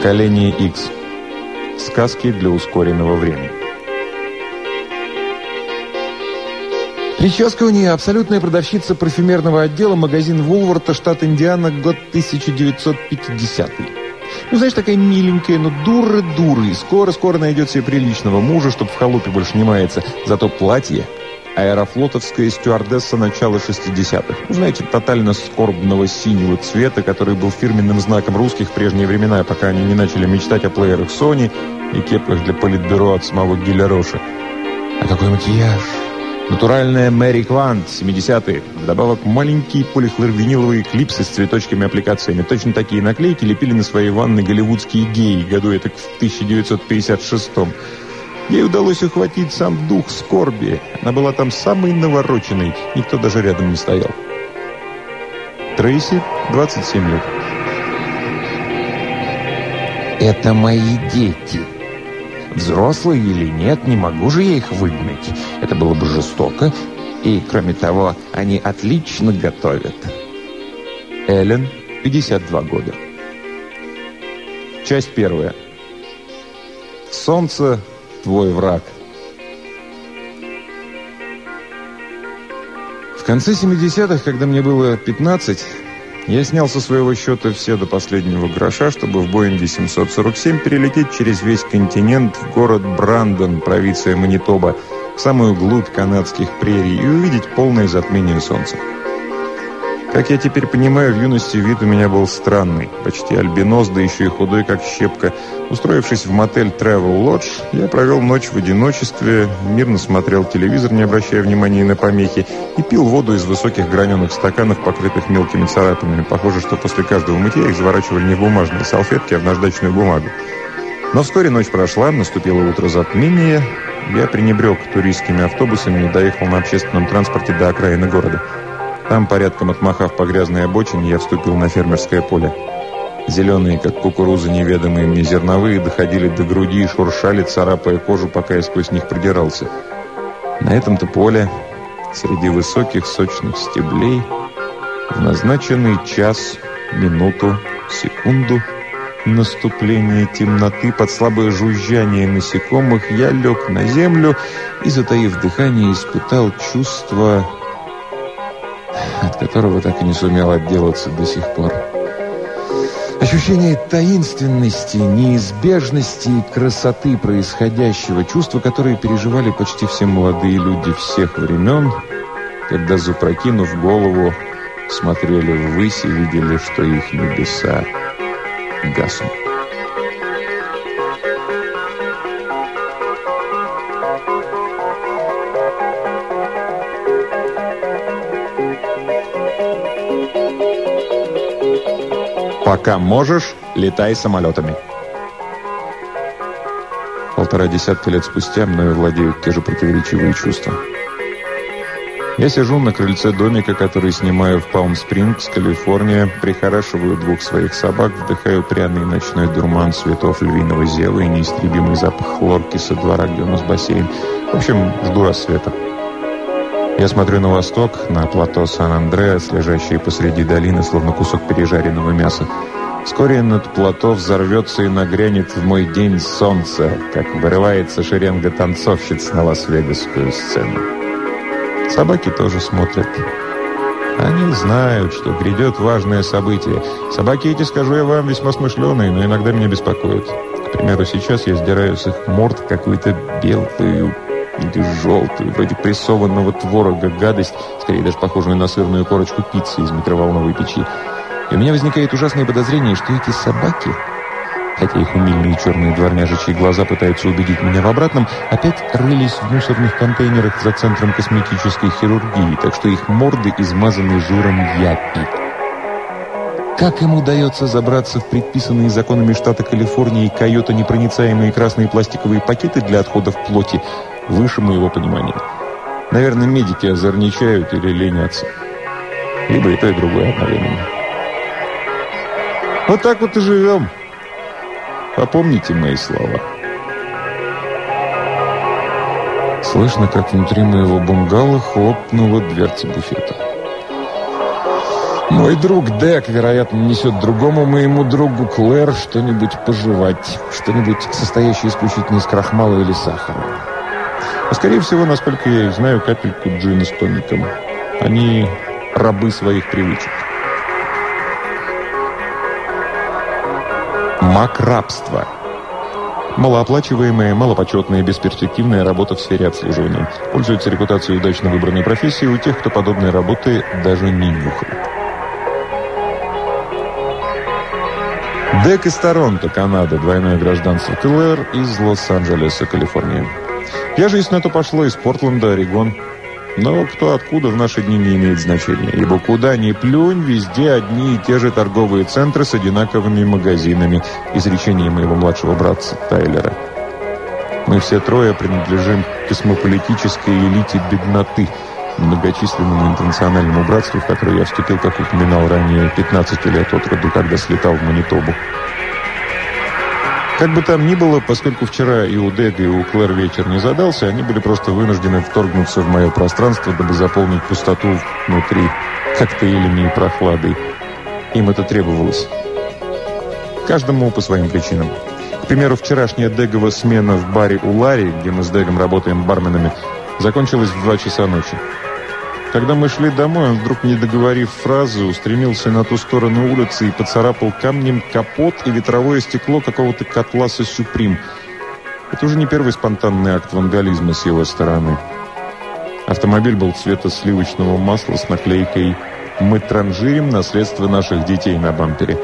Поколение X. Сказки для ускоренного времени. Прическа у нее абсолютная продавщица парфюмерного отдела, магазин Вулворта, штат Индиана, год 1950 ну, знаешь, такая миленькая, но дура-дура. И скоро-скоро найдет себе приличного мужа, чтобы в халупе больше не мается. Зато платье аэрофлотовская стюардесса начала 60-х. Ну, знаете, тотально скорбного синего цвета, который был фирменным знаком русских в прежние времена, пока они не начали мечтать о плеерах Sony и кепках для политбюро от самого Гиля. А какой макияж! Натуральная Мэри Квант, 70-е. Вдобавок маленькие полихлорвиниловые клипсы с цветочками-аппликациями. Точно такие наклейки лепили на своей ванны голливудские геи году это в 1956 -м. Ей удалось ухватить сам дух скорби. Она была там самой навороченной. Никто даже рядом не стоял. Трейси, 27 лет. «Это мои дети», Взрослые или нет, не могу же я их выгнать. Это было бы жестоко. И, кроме того, они отлично готовят. Эллен, 52 года. Часть первая. Солнце – твой враг. В конце 70-х, когда мне было 15, я снял со своего счета все до последнего гроша, чтобы в Боинге 747 перелететь через весь континент в город Брандон, провинция Манитоба, в самую глубь канадских прерий и увидеть полное затмение солнца. Как я теперь понимаю, в юности вид у меня был странный. Почти альбинос, да еще и худой, как щепка. Устроившись в мотель Travel Lodge, я провел ночь в одиночестве, мирно смотрел телевизор, не обращая внимания на помехи, и пил воду из высоких граненых стаканов, покрытых мелкими царапинами. Похоже, что после каждого мытья их заворачивали не в бумажные салфетки, а в наждачную бумагу. Но вскоре ночь прошла, наступило утро затмения. Я пренебрег туристскими автобусами и доехал на общественном транспорте до окраины города. Там, порядком отмахав по грязной обочине, я вступил на фермерское поле. Зеленые, как кукуруза, неведомые мне зерновые, доходили до груди и шуршали, царапая кожу, пока я сквозь них продирался. На этом-то поле, среди высоких сочных стеблей, в назначенный час, минуту, секунду наступления темноты под слабое жужжание насекомых я лег на землю и, затаив дыхание, испытал чувство от которого так и не сумел отделаться до сих пор. Ощущение таинственности, неизбежности и красоты происходящего, чувства, которые переживали почти все молодые люди всех времен, когда, запрокинув голову, смотрели ввысь и видели, что их небеса гаснут. Пока можешь, летай самолетами. Полтора десятка лет спустя мною владеют те же противоречивые чувства. Я сижу на крыльце домика, который снимаю в Палм-Спрингс, Калифорния, прихорашиваю двух своих собак, вдыхаю пряный ночной дурман цветов львиного зева и неистребимый запах хлорки со двора, где у нас бассейн. В общем, жду рассвета. Я смотрю на восток, на плато Сан-Андреас, лежащее посреди долины, словно кусок пережаренного мяса. Вскоре над плато взорвется и нагрянет в мой день солнце, как вырывается шеренга танцовщиц на Лас-Вегасскую сцену. Собаки тоже смотрят. Они знают, что грядет важное событие. Собаки эти, скажу я вам, весьма смышленые, но иногда меня беспокоят. К примеру, сейчас я сдираю с их морд какую-то белую или желтую, вроде прессованного творога гадость, скорее даже похожую на сырную корочку пиццы из микроволновой печи. И у меня возникает ужасное подозрение, что эти собаки, хотя их умильные черные дворняжичьи глаза пытаются убедить меня в обратном, опять рылись в мусорных контейнерах за центром косметической хирургии, так что их морды измазаны жиром япи. Как им удается забраться в предписанные законами штата Калифорнии койота-непроницаемые красные пластиковые пакеты для отходов плоти, выше моего понимания. Наверное, медики озорничают или ленятся. Либо и то, и другое одновременно. Вот так вот и живем. Попомните мои слова. Слышно, как внутри моего бунгало хлопнула дверца буфета. Мой друг Дек, вероятно, несет другому моему другу Клэр что-нибудь пожевать, что-нибудь состоящее исключительно из крахмала или сахара. А скорее всего, насколько я знаю, капельку джина с тоником. Они рабы своих привычек. Мак-рабство. Малооплачиваемая, малопочетная, бесперспективная работа в сфере обслуживания. Пользуется репутацией удачно выбранной профессии у тех, кто подобной работы даже не нюхает. Дек из Торонто, Канада, двойное гражданство Клэр из Лос-Анджелеса, Калифорния. Я если на то пошло, из Портленда, Орегон. Но кто откуда в наши дни не имеет значения, ибо куда ни плюнь, везде одни и те же торговые центры с одинаковыми магазинами, изречение моего младшего братца Тайлера. Мы все трое принадлежим к космополитической элите бедноты, многочисленному интернациональному братству, в которое я вступил, как упоминал ранее, 15 лет от роду, когда слетал в Манитобу. Как бы там ни было, поскольку вчера и у Дега, и у Клэр вечер не задался, они были просто вынуждены вторгнуться в мое пространство, дабы заполнить пустоту внутри коктейлями и прохладой. Им это требовалось. Каждому по своим причинам. К примеру, вчерашняя Дегова смена в баре у Ларри, где мы с Дегом работаем барменами, закончилась в 2 часа ночи. Когда мы шли домой, он вдруг, не договорив фразы, устремился на ту сторону улицы и поцарапал камнем капот и ветровое стекло какого-то котла со «Сюприм». Это уже не первый спонтанный акт вандализма с его стороны. Автомобиль был цвета сливочного масла с наклейкой «Мы транжирим наследство наших детей» на бампере.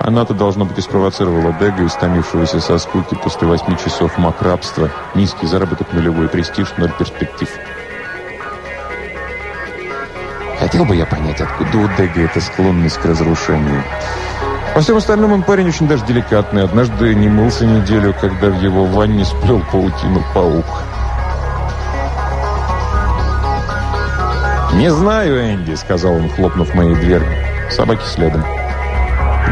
Она-то, должно быть, и спровоцировала Дега, истомившегося со скуки после восьми часов макрабства. Низкий заработок, нулевой престиж, ноль перспектив. Хотел бы я понять, откуда у Дега эта склонность к разрушению. Во всем остальном он парень очень даже деликатный. Однажды не мылся неделю, когда в его ванне сплел паутину паук. «Не знаю, Энди», — сказал он, хлопнув моей дверь. Собаки следом.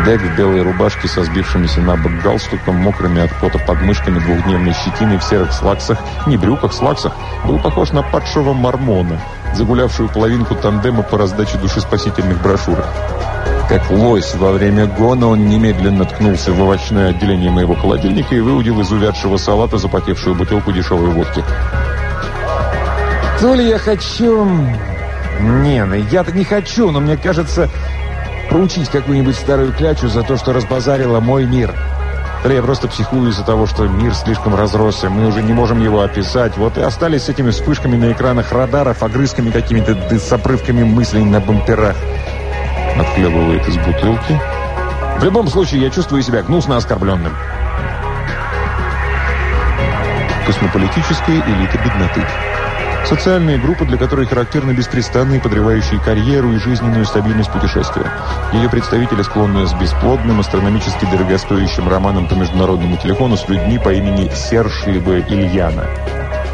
Дек в белой рубашке со сбившимися на бок галстуком, мокрыми от пота подмышками, двухдневной щетиной в серых слаксах, не брюках, слаксах, был похож на падшего мормона — загулявшую половинку тандема по раздаче душеспасительных брошюрок. Как лось во время гона он немедленно ткнулся в овощное отделение моего холодильника и выудил из увядшего салата запотевшую бутылку дешевой водки. То ли я хочу... Не, ну я-то не хочу, но мне кажется, проучить какую-нибудь старую клячу за то, что разбазарила мой мир. Или я просто психую из-за того, что мир слишком разросся, мы уже не можем его описать. Вот и остались с этими вспышками на экранах радаров, огрызками какими-то, да с опрывками мыслей на бамперах. Отхлебывает из бутылки. В любом случае, я чувствую себя гнусно оскорбленным. Космополитическая элита бедноты. Социальные группы, для которой характерны беспрестанные, подрывающие карьеру и жизненную стабильность путешествия. Ее представители склонны с бесплодным, астрономически дорогостоящим романом по международному телефону с людьми по имени Серж либо Ильяна.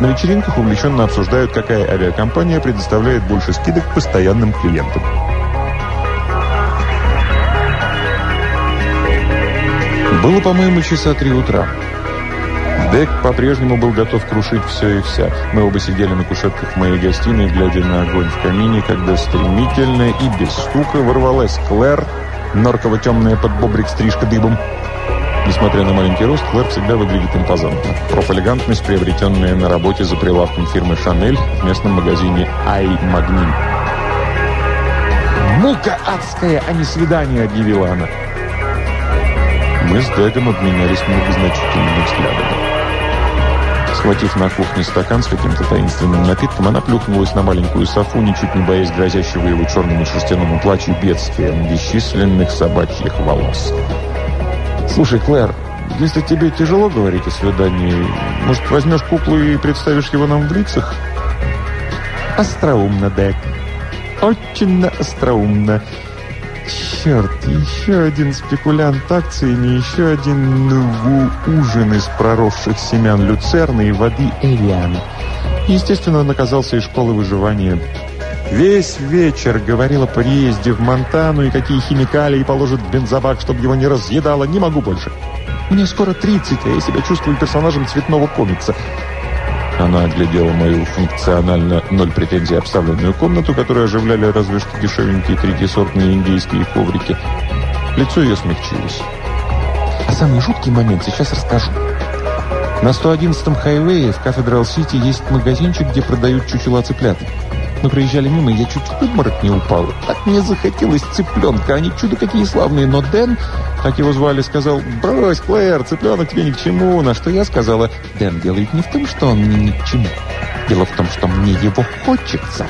На вечеринках увлеченно обсуждают, какая авиакомпания предоставляет больше скидок постоянным клиентам. Было, по-моему, часа три утра. Дек по-прежнему был готов крушить все и вся. Мы оба сидели на кушетках в моей гостиной, глядя на огонь в камине, когда стремительно и без стука ворвалась Клэр, норково-темная под бобрик стрижка дыбом. Несмотря на маленький рост, Клэр всегда выглядит импозантно. Профэлегантность, приобретенная на работе за прилавком фирмы «Шанель» в местном магазине «Ай Магнин». «Мука адская, а не свидание!» — объявила она. Мы с Дэгом обменялись многозначительными взглядами. Схватив на кухне стакан с каким-то таинственным напитком, она плюхнулась на маленькую софу, ничуть не боясь грозящего его черному шерстяному плачу бедствием бесчисленных собачьих волос. «Слушай, Клэр, если тебе тяжело говорить о свидании, может, возьмешь куклу и представишь его нам в лицах?» «Остроумно, Дек. Очень остроумно. Черт, еще один спекулянт акциями, еще один ну, ужин из проросших семян люцерны и воды Эриана. Естественно, он оказался из школы выживания. Весь вечер говорил о приезде в Монтану и какие химикалии положит в бензобак, чтобы его не разъедало. Не могу больше. Мне скоро 30, а я себя чувствую персонажем цветного комикса. Она оглядела мою функционально ноль претензий обставленную комнату, которую оживляли разве что дешевенькие третьесортные индийские коврики. Лицо ее смягчилось. А самый жуткий момент сейчас расскажу. На 111-м хайвее в Кафедрал-Сити есть магазинчик, где продают чучела цыплят. Мы проезжали мимо, и я чуть в обморок не упал. Так мне захотелось цыпленка. Они чудо какие славные. Но Дэн, так его звали, сказал, «Брось, Клэр, цыпленок тебе ни к чему». На что я сказала, «Дэн, дело ведь не в том, что он мне ни к чему. Дело в том, что мне его хочется».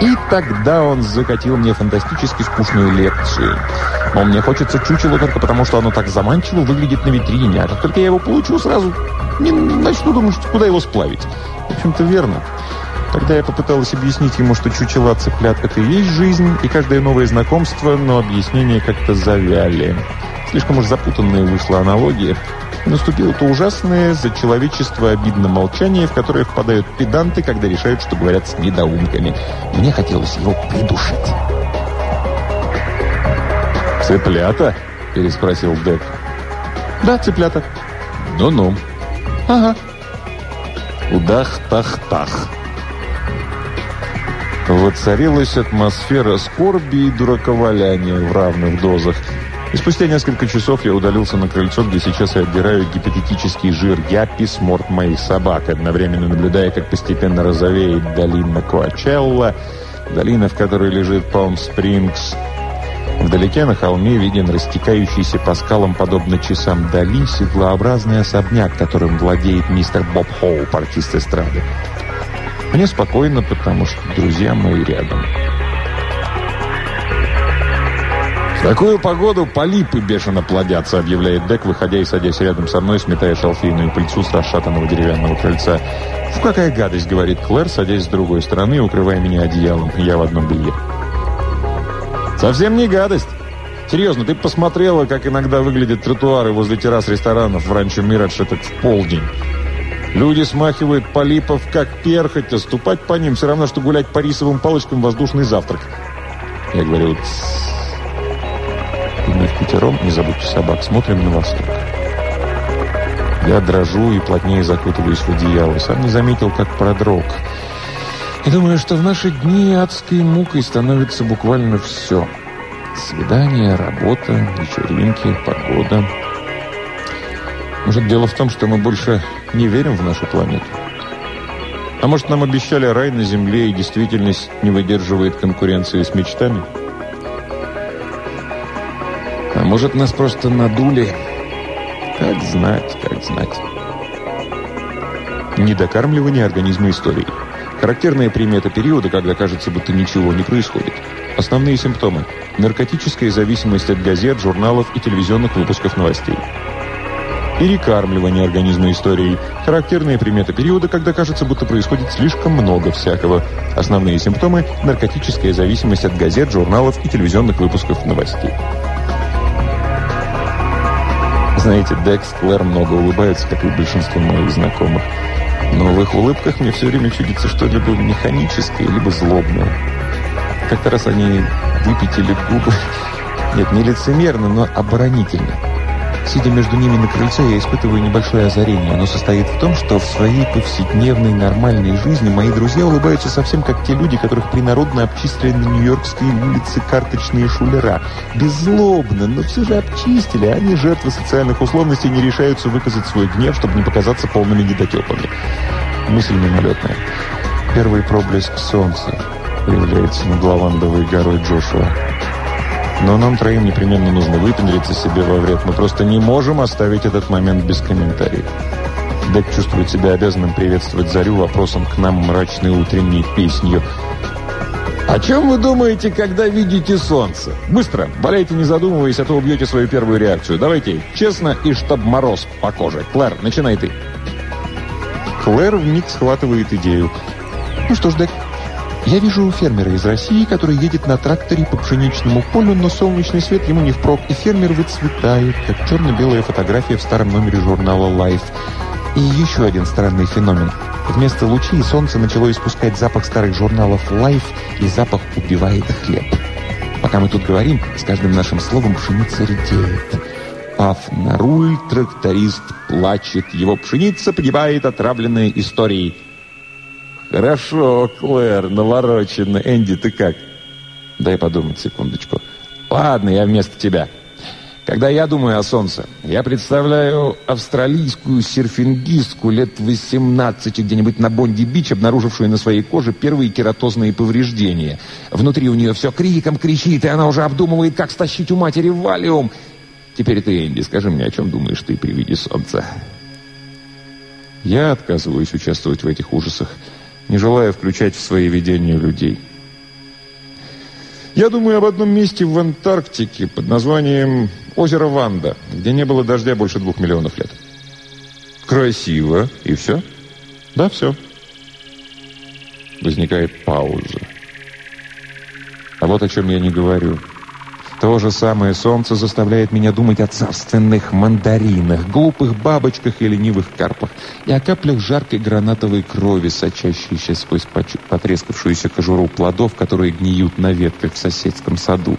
И тогда он закатил мне фантастически скучную лекцию. Мол, мне хочется чучело только потому, что оно так заманчиво выглядит на витрине. А как только я его получу, сразу не начну думать, куда его сплавить. В общем-то, верно. Тогда я попыталась объяснить ему, что чучела цыплят – это и есть жизнь, и каждое новое знакомство, но объяснения как-то завяли. Слишком уж запутанная вышла аналогия. наступило то ужасное за человечество обидно молчание, в которое впадают педанты, когда решают, что говорят с недоумками. Мне хотелось его придушить. «Цыплята?» – переспросил Дек. «Да, цыплята». «Ну-ну». «Ага». «Удах-тах-тах». Воцарилась атмосфера скорби и дураковаляния в равных дозах. И спустя несколько часов я удалился на крыльцо, где сейчас я отдираю гипотетический жир Япис, морд моих собак, одновременно наблюдая, как постепенно розовеет долина Коачелла, долина, в которой лежит Палм-Спрингс. Вдалеке на холме виден растекающийся по скалам, подобно часам Дали, седлообразный особняк, которым владеет мистер Боб Хоуп, артист эстрады. Мне спокойно, потому что друзья мои рядом. «В такую погоду полипы бешено плодятся», — объявляет Дек, выходя и садясь рядом со мной, сметая шалфейную пыльцу с расшатанного деревянного крыльца. «Фу, какая гадость», — говорит Клэр, садясь с другой стороны, укрывая меня одеялом. Я в одном белье. «Совсем не гадость. Серьезно, ты посмотрела, как иногда выглядят тротуары возле террас ресторанов в ранчо Мирадж этот в полдень?» Люди смахивают полипов, как перхоть, а ступать по ним все равно, что гулять по рисовым палочкам воздушный завтрак. Я говорю, и мы в пятером, не забудьте собак, смотрим на восток. Я дрожу и плотнее закутываюсь в одеяло. Сам не заметил, как продрог. И думаю, что в наши дни адской мукой становится буквально все. Свидания, работа, вечеринки, погода. Может, дело в том, что мы больше не верим в нашу планету? А может, нам обещали рай на Земле, и действительность не выдерживает конкуренции с мечтами? А может, нас просто надули? Как знать, как знать. Недокармливание организма истории. Характерная примета периода, когда кажется, будто ничего не происходит. Основные симптомы. Наркотическая зависимость от газет, журналов и телевизионных выпусков новостей. Перекармливание организма историей. Характерные приметы периода, когда кажется, будто происходит слишком много всякого. Основные симптомы – наркотическая зависимость от газет, журналов и телевизионных выпусков новостей. Знаете, Декс, Клэр много улыбаются, как и большинство моих знакомых. Но в их улыбках мне все время чудится что-либо механическое, либо злобное. Как-то раз они выпятили губы. Нет, не лицемерно, но оборонительно. Сидя между ними на крыльце, я испытываю небольшое озарение. Оно состоит в том, что в своей повседневной нормальной жизни мои друзья улыбаются совсем как те люди, которых принародно обчислили на Нью-Йоркской улице карточные шулера. Беззлобно, но все же обчистили. Они, жертвы социальных условностей, не решаются выказать свой гнев, чтобы не показаться полными недотепами. Мысль мимолетная. Первый проблеск солнца появляется над лавандовой горой Джошуа. Но нам троим непременно нужно выпендриться себе во вред. Мы просто не можем оставить этот момент без комментариев. Дек чувствует себя обязанным приветствовать Зарю вопросом к нам мрачной утренней песнью. «О чем вы думаете, когда видите солнце? Быстро, болейте не задумываясь, а то убьете свою первую реакцию. Давайте, честно и чтоб мороз по коже. Клэр, начинай ты». Клэр вмиг схватывает идею. «Ну что ж, Дек, я вижу фермера из России, который едет на тракторе по пшеничному полю, но солнечный свет ему не впрок, и фермер выцветает, как черно-белая фотография в старом номере журнала Life. И еще один странный феномен. Вместо лучей солнце начало испускать запах старых журналов Life, и запах убивает хлеб. Пока мы тут говорим, с каждым нашим словом пшеница редеет. Напав на руль, тракторист плачет. Его пшеница погибает, отравленная историей. «Хорошо, Клэр, навороченно. Энди, ты как?» «Дай подумать секундочку». «Ладно, я вместо тебя». Когда я думаю о солнце, я представляю австралийскую серфингистку лет 18 где-нибудь на Бонди-Бич, обнаружившую на своей коже первые кератозные повреждения. Внутри у нее все криком кричит, и она уже обдумывает, как стащить у матери валиум. Теперь ты, Энди, скажи мне, о чем думаешь ты при виде солнца? Я отказываюсь участвовать в этих ужасах, не желая включать в свои видения людей. Я думаю об одном месте в Антарктике под названием озеро Ванда, где не было дождя больше двух миллионов лет. Красиво. И все? Да, все. Возникает пауза. А вот о чем я не говорю. То же самое солнце заставляет меня думать о царственных мандаринах, глупых бабочках и ленивых карпах, и о каплях жаркой гранатовой крови, сочащейся сквозь потрескавшуюся кожуру плодов, которые гниют на ветках в соседском саду,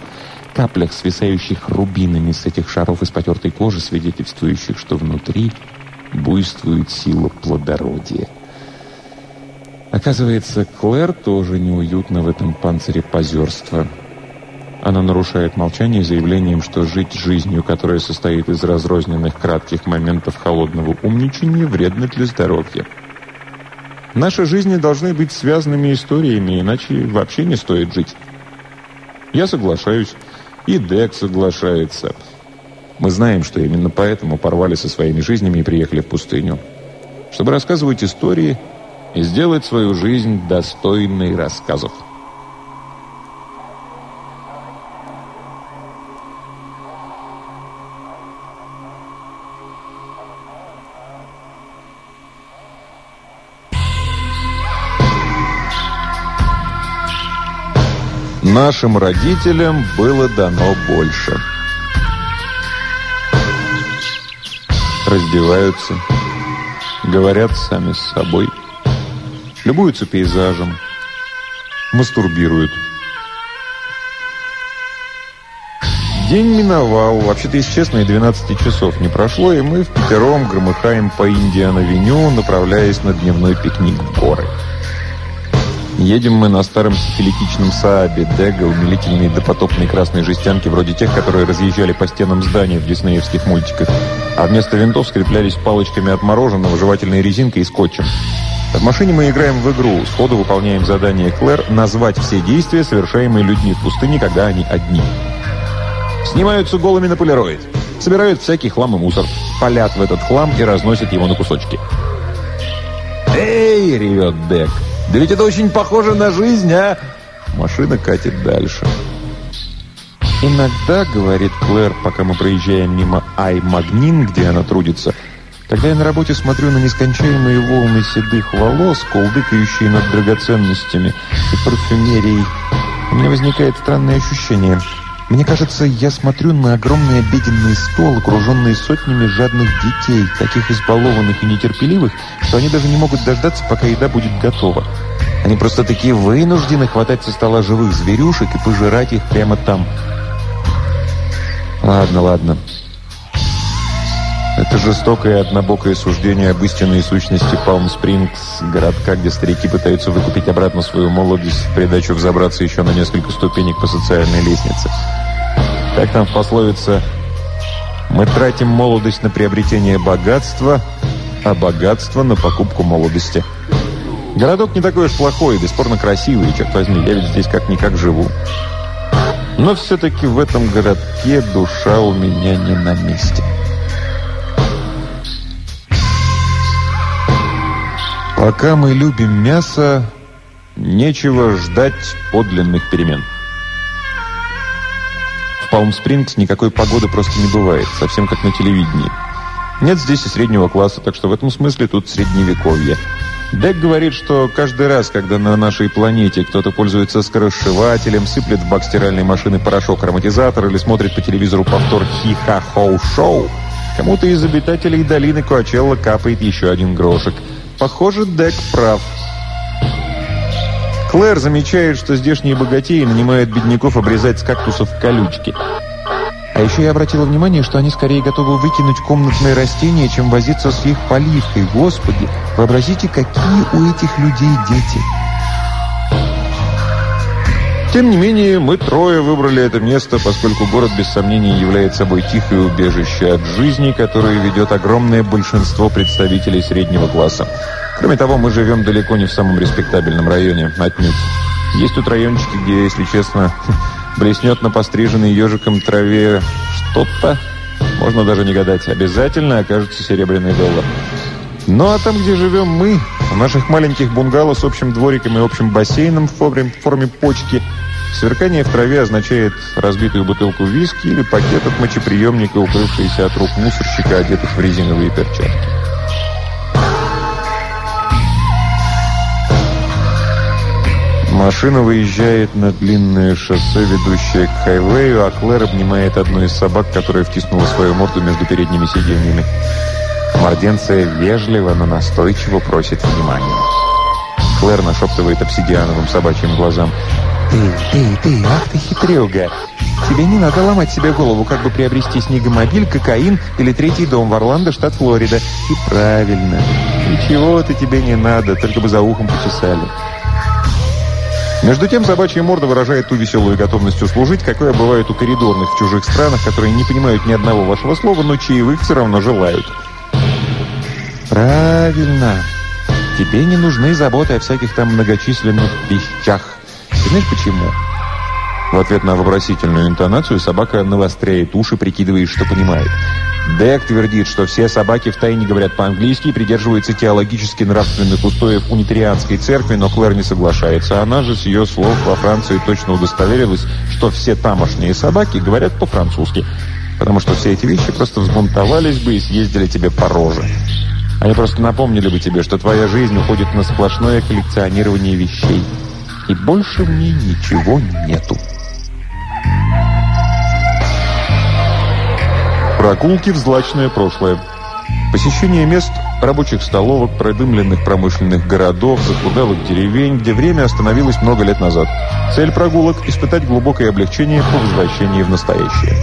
каплях, свисающих рубинами с этих шаров из потертой кожи, свидетельствующих, что внутри буйствует сила плодородия. Оказывается, Клэр тоже неуютно в этом панцире позерства – она нарушает молчание заявлением, что жить жизнью, которая состоит из разрозненных кратких моментов холодного умничания, вредно для здоровья. Наши жизни должны быть связанными историями, иначе вообще не стоит жить. Я соглашаюсь, и Дек соглашается. Мы знаем, что именно поэтому порвали со своими жизнями и приехали в пустыню. Чтобы рассказывать истории и сделать свою жизнь достойной рассказов. Нашим родителям было дано больше. Раздеваются, говорят сами с собой, любуются пейзажем, мастурбируют. День миновал. Вообще-то, если честно, и 12 часов не прошло, и мы в пятером громыхаем по Индиана-Веню, направляясь на дневной пикник в горы. Едем мы на старом сифилитичном Саабе, Дега, умилительные допотопные красные жестянки, вроде тех, которые разъезжали по стенам зданий в диснеевских мультиках. А вместо винтов скреплялись палочками от мороженого, жевательной резинкой и скотчем. В машине мы играем в игру, сходу выполняем задание Клэр назвать все действия, совершаемые людьми в пустыне, когда они одни. Снимаются голыми на полироид, собирают всякий хлам и мусор, палят в этот хлам и разносят его на кусочки. «Эй!» — ревет Дек. Да ведь это очень похоже на жизнь, а? Машина катит дальше. Иногда, говорит Клэр, пока мы проезжаем мимо Ай-Магнин, где она трудится, когда я на работе смотрю на нескончаемые волны седых волос, колдыкающие над драгоценностями и парфюмерией, у меня возникает странное ощущение – мне кажется, я смотрю на огромный обеденный стол, окруженный сотнями жадных детей, таких избалованных и нетерпеливых, что они даже не могут дождаться, пока еда будет готова. Они просто такие вынуждены хватать со стола живых зверюшек и пожирать их прямо там. Ладно, ладно. Это жестокое однобокое суждение об истинной сущности Палм-Спрингс, городка, где старики пытаются выкупить обратно свою молодость в придачу взобраться еще на несколько ступенек по социальной лестнице. Как там в пословице «Мы тратим молодость на приобретение богатства, а богатство на покупку молодости». Городок не такой уж плохой, бесспорно красивый, черт возьми, я ведь здесь как-никак живу. Но все-таки в этом городке душа у меня не на месте. Пока мы любим мясо, нечего ждать подлинных перемен. Палм-Спрингс никакой погоды просто не бывает, совсем как на телевидении. Нет здесь и среднего класса, так что в этом смысле тут средневековье. Дек говорит, что каждый раз, когда на нашей планете кто-то пользуется скоросшивателем, сыплет в бак стиральной машины порошок ароматизатор или смотрит по телевизору повтор «Хи-ха-хоу-шоу», кому-то из обитателей долины Коачелла капает еще один грошек. Похоже, Дек прав. Клэр замечает, что здешние богатеи нанимают бедняков обрезать с кактусов колючки. А еще я обратила внимание, что они скорее готовы выкинуть комнатные растения, чем возиться с их поливкой. Господи, вообразите, какие у этих людей дети. Тем не менее, мы трое выбрали это место, поскольку город без сомнения является собой тихое убежище от жизни, которое ведет огромное большинство представителей среднего класса. Кроме того, мы живем далеко не в самом респектабельном районе, отнюдь. Есть тут райончики, где, если честно, блеснет на постриженной ежиком траве что-то, можно даже не гадать, обязательно окажется серебряный доллар. Ну а там, где живем мы, в наших маленьких бунгало с общим двориком и общим бассейном в форме, в форме почки – Сверкание в траве означает разбитую бутылку виски или пакет от мочеприемника, укрывшийся от рук мусорщика, одетых в резиновые перчатки. Машина выезжает на длинное шоссе, ведущее к хайвею, а Клэр обнимает одну из собак, которая втиснула свою морду между передними сиденьями. Морденция вежливо, но настойчиво просит внимания. Клэр нашептывает обсидиановым собачьим глазам. «Ты, ты, ты, ах ты хитрюга! Тебе не надо ломать себе голову, как бы приобрести снегомобиль, кокаин или третий дом в Орландо, штат Флорида. И правильно. Ничего-то тебе не надо, только бы за ухом почесали». Между тем, собачья морда выражает ту веселую готовность услужить, какое бывает у коридорных в чужих странах, которые не понимают ни одного вашего слова, но чаевых все равно желают. «Правильно. Тебе не нужны заботы о всяких там многочисленных вещах. Знаешь почему? В ответ на вопросительную интонацию собака навостряет уши, прикидывая, что понимает. Дек твердит, что все собаки в тайне говорят по-английски и придерживаются теологически нравственных устоев унитарианской церкви, но Клэр не соглашается. Она же с ее слов во Франции точно удостоверилась, что все тамошние собаки говорят по-французски, потому что все эти вещи просто взбунтовались бы и съездили тебе по роже. Они просто напомнили бы тебе, что твоя жизнь уходит на сплошное коллекционирование вещей и больше мне ничего нету. Прогулки в злачное прошлое. Посещение мест рабочих столовок, продымленных промышленных городов, захудалых деревень, где время остановилось много лет назад. Цель прогулок – испытать глубокое облегчение по возвращении в настоящее.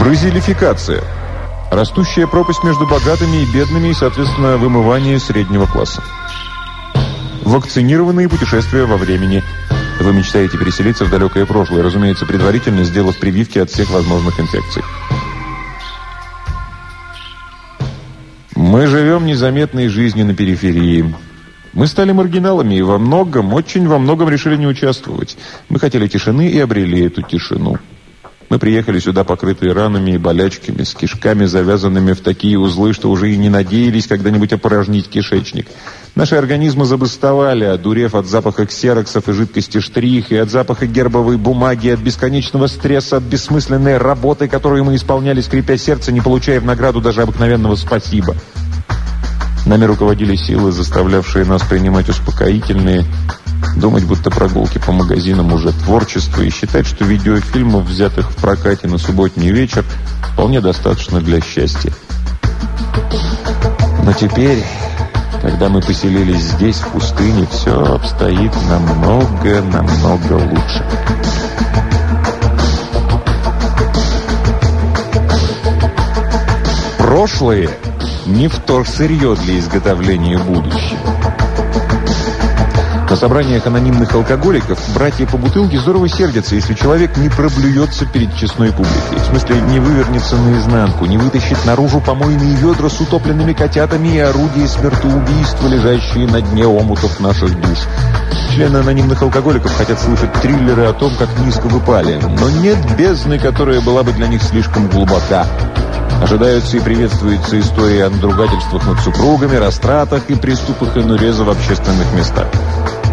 Бразилификация. Растущая пропасть между богатыми и бедными и, соответственно, вымывание среднего класса. Вакцинированные путешествия во времени. Вы мечтаете переселиться в далекое прошлое, разумеется, предварительно сделав прививки от всех возможных инфекций. Мы живем незаметной жизнью на периферии. Мы стали маргиналами и во многом, очень во многом решили не участвовать. Мы хотели тишины и обрели эту тишину. Мы приехали сюда покрытые ранами и болячками, с кишками, завязанными в такие узлы, что уже и не надеялись когда-нибудь опорожнить кишечник. Наши организмы забастовали, одурев от запаха ксероксов и жидкости штрих, и от запаха гербовой бумаги, от бесконечного стресса, от бессмысленной работы, которую мы исполняли, скрипя сердце, не получая в награду даже обыкновенного «спасибо». Нами руководили силы, заставлявшие нас принимать успокоительные, Думать, будто прогулки по магазинам уже творчество, и считать, что видеофильмов, взятых в прокате на субботний вечер, вполне достаточно для счастья. Но теперь, когда мы поселились здесь, в пустыне, все обстоит намного-намного лучше. Прошлое не вторсырье для изготовления будущего. На собраниях анонимных алкоголиков братья по бутылке здорово сердятся, если человек не проблюется перед честной публикой. В смысле, не вывернется наизнанку, не вытащит наружу помойные ведра с утопленными котятами и орудия смертоубийства, лежащие на дне омутов наших душ. Члены анонимных алкоголиков хотят слышать триллеры о том, как низко выпали, но нет бездны, которая была бы для них слишком глубока. Ожидаются и приветствуются истории о надругательствах над супругами, растратах и приступах инуреза в общественных местах.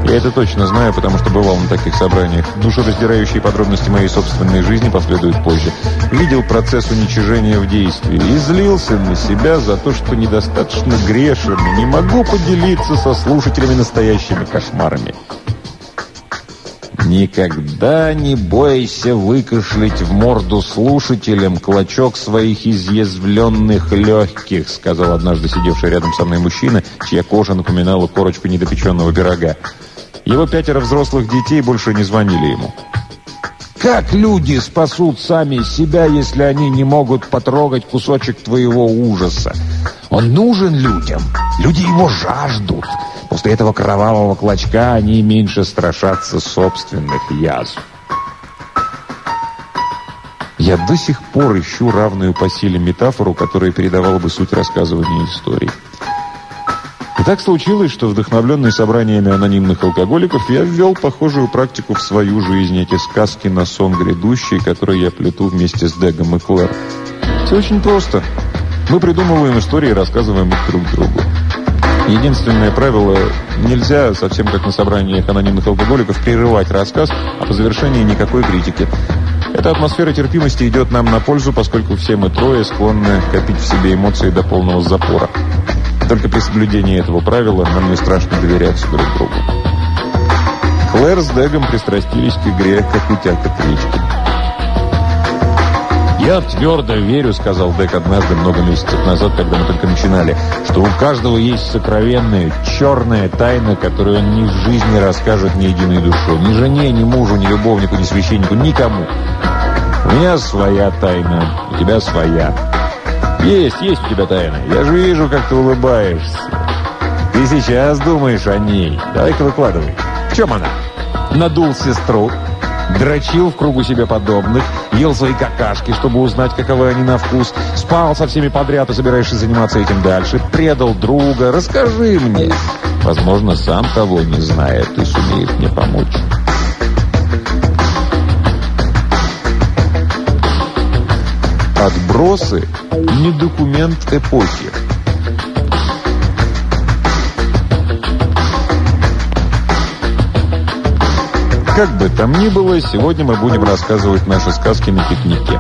Я это точно знаю, потому что бывал на таких собраниях. Душераздирающие подробности моей собственной жизни последуют позже. Видел процесс уничижения в действии и злился на себя за то, что недостаточно грешен не могу поделиться со слушателями настоящими кошмарами. «Никогда не бойся выкашлять в морду слушателям клочок своих изъязвленных легких», сказал однажды сидевший рядом со мной мужчина, чья кожа напоминала корочку недопеченного пирога. Его пятеро взрослых детей больше не звонили ему. Как люди спасут сами себя, если они не могут потрогать кусочек твоего ужаса? Он нужен людям. Люди его жаждут. После этого кровавого клочка они меньше страшатся собственных язв. Я до сих пор ищу равную по силе метафору, которая передавала бы суть рассказывания истории. И так случилось, что вдохновленный собраниями анонимных алкоголиков, я ввел похожую практику в свою жизнь, эти сказки на сон грядущий, которые я плету вместе с Дегом и Клэр. Все очень просто. Мы придумываем истории и рассказываем их друг другу. Единственное правило – нельзя, совсем как на собраниях анонимных алкоголиков, прерывать рассказ, а по завершении никакой критики. Эта атмосфера терпимости идет нам на пользу, поскольку все мы трое склонны копить в себе эмоции до полного запора. Только при соблюдении этого правила нам не страшно доверяться друг другу. Клэр с Дэгом пристрастились к игре, как утята к речке. «Я твердо верю», — сказал Дэг однажды много месяцев назад, когда мы только начинали, «что у каждого есть сокровенная, черная тайна, которую он ни в жизни расскажет ни единой душой. Ни жене, ни мужу, ни любовнику, ни священнику, никому. У меня своя тайна, у тебя своя. Есть, есть у тебя тайна. Я же вижу, как ты улыбаешься. Ты сейчас думаешь о ней. Давай-ка выкладывай. В чем она? Надул сестру, дрочил в кругу себе подобных, ел свои какашки, чтобы узнать, каковы они на вкус, спал со всеми подряд и собираешься заниматься этим дальше, предал друга. Расскажи мне. Возможно, сам того не зная, ты сумеешь мне помочь. Отбросы – не документ эпохи. Как бы там ни было, сегодня мы будем рассказывать наши сказки на пикнике.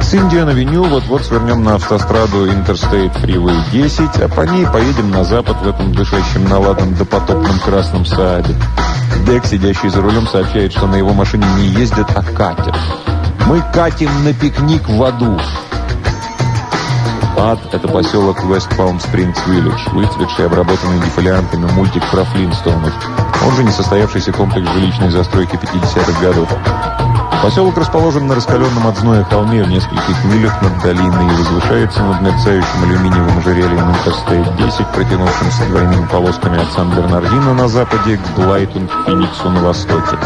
С Индиан-авеню вот-вот свернем на автостраду Interstate Freeway 10, а по ней поедем на запад в этом дышащем наладом допотопном красном сааде. Дек, сидящий за рулем, сообщает, что на его машине не ездят, а катят. Мы катим на пикник в аду. Ад – это поселок Вест Палм Спрингс Виллидж, выцветший, обработанный дефолиантами мультик про Флинстоунов. Он же несостоявшийся комплекс жилищной застройки 50-х годов. Поселок расположен на раскаленном от зноя холме в нескольких милях над долиной и возвышается над мерцающим алюминиевым ожерельем Интерстейт 10, протянувшимся двойными полосками от Сан-Бернардино на западе к Блайтон-Фениксу на востоке.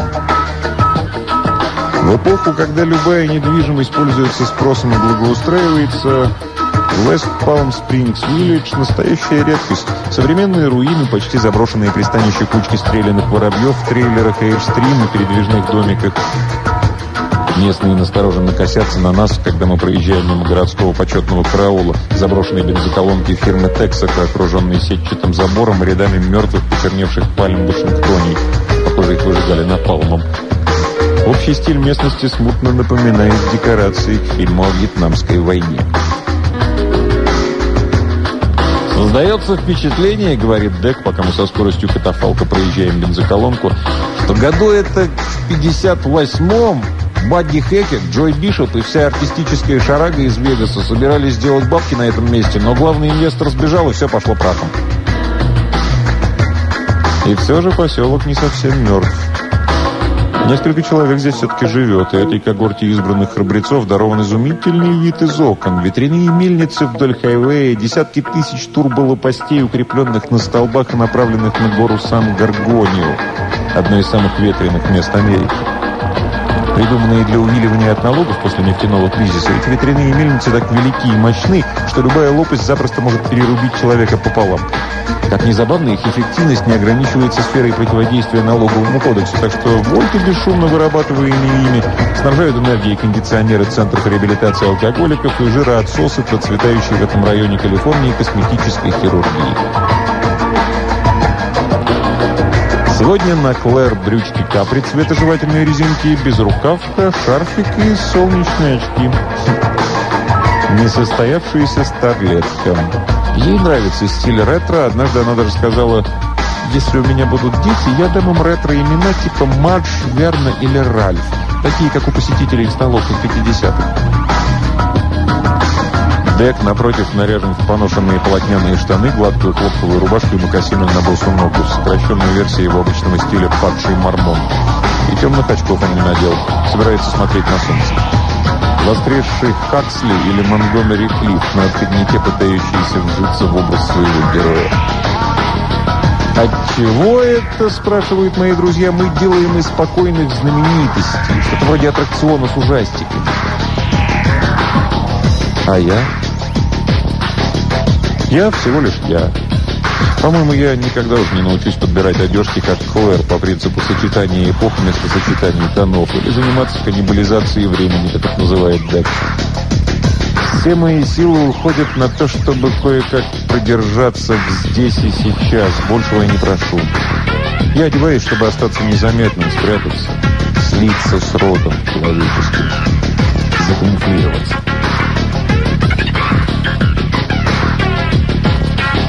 В эпоху, когда любая недвижимость пользуется спросом и благоустраивается, West Palm Springs Village – настоящая редкость. Современные руины, почти заброшенные пристанища кучки стрелянных воробьев в трейлерах Airstream и передвижных домиках. Местные настороженно косятся на нас, когда мы проезжаем мимо городского почетного караула, заброшенной бензоколонки фирмы Texaco, окруженной сетчатым забором и рядами мертвых, почерневших пальм Вашингтоней. Похоже, их выжигали напалмом. Общий стиль местности смутно напоминает декорации к фильму о Вьетнамской войне. «Создается впечатление, — говорит Дек, пока мы со скоростью катафалка проезжаем бензоколонку, — что году это в 58-м Бадди Хекет, Джой Бишоп и вся артистическая шарага из Вегаса собирались сделать бабки на этом месте, но главный инвестор сбежал, и все пошло прахом. И все же поселок не совсем мертв. Несколько человек здесь все-таки живет, и этой когорте избранных храбрецов дарован изумительный вид из окон. Ветряные мельницы вдоль хайвея, десятки тысяч турболопастей, укрепленных на столбах и направленных на гору Сан-Гаргонию, одно из самых ветреных мест Америки. Придуманные для увиливания от налогов после нефтяного кризиса, эти ветряные мельницы так велики и мощны, что любая лопасть запросто может перерубить человека пополам. Как ни забавно, их эффективность не ограничивается сферой противодействия налоговому кодексу, так что вольты, бесшумно вырабатываемые ими, снабжают энергией кондиционеры центров реабилитации алкоголиков и жироотсосы, процветающие в этом районе Калифорнии косметической хирургии. Сегодня на Клэр брючки капри цвета жевательной резинки, безрукавка, шарфик и солнечные очки. Несостоявшаяся старлетка. Ей нравится стиль ретро. Однажды она даже сказала, если у меня будут дети, я дам им ретро-имена типа Мадж, Верна или Ральф. Такие, как у посетителей столов в 50-х. Дек, напротив, наряжен в поношенные полотняные штаны, гладкую хлопковую рубашку и мокасины на босу ногу, сокращенную версию его обычного стиля «падший мормон» и Темных очков он не надел. Собирается смотреть на солнце. Воскресший Хаксли или Монгомери Клифф на отходнике, пытающийся вжиться в образ своего героя. «От чего это?» – спрашивают мои друзья. «Мы делаем из спокойных знаменитостей. Что-то вроде аттракциона с ужастиками». А я? Я всего лишь я. По-моему, я никогда уже не научусь подбирать одежки как Клэр по принципу сочетания эпох вместо сочетания тонов или заниматься каннибализацией времени, как называет Дек. Все мои силы уходят на то, чтобы кое-как продержаться здесь и сейчас. Большего я не прошу. Я одеваюсь, чтобы остаться незаметным, спрятаться, слиться с родом человеческим, закамуфлироваться.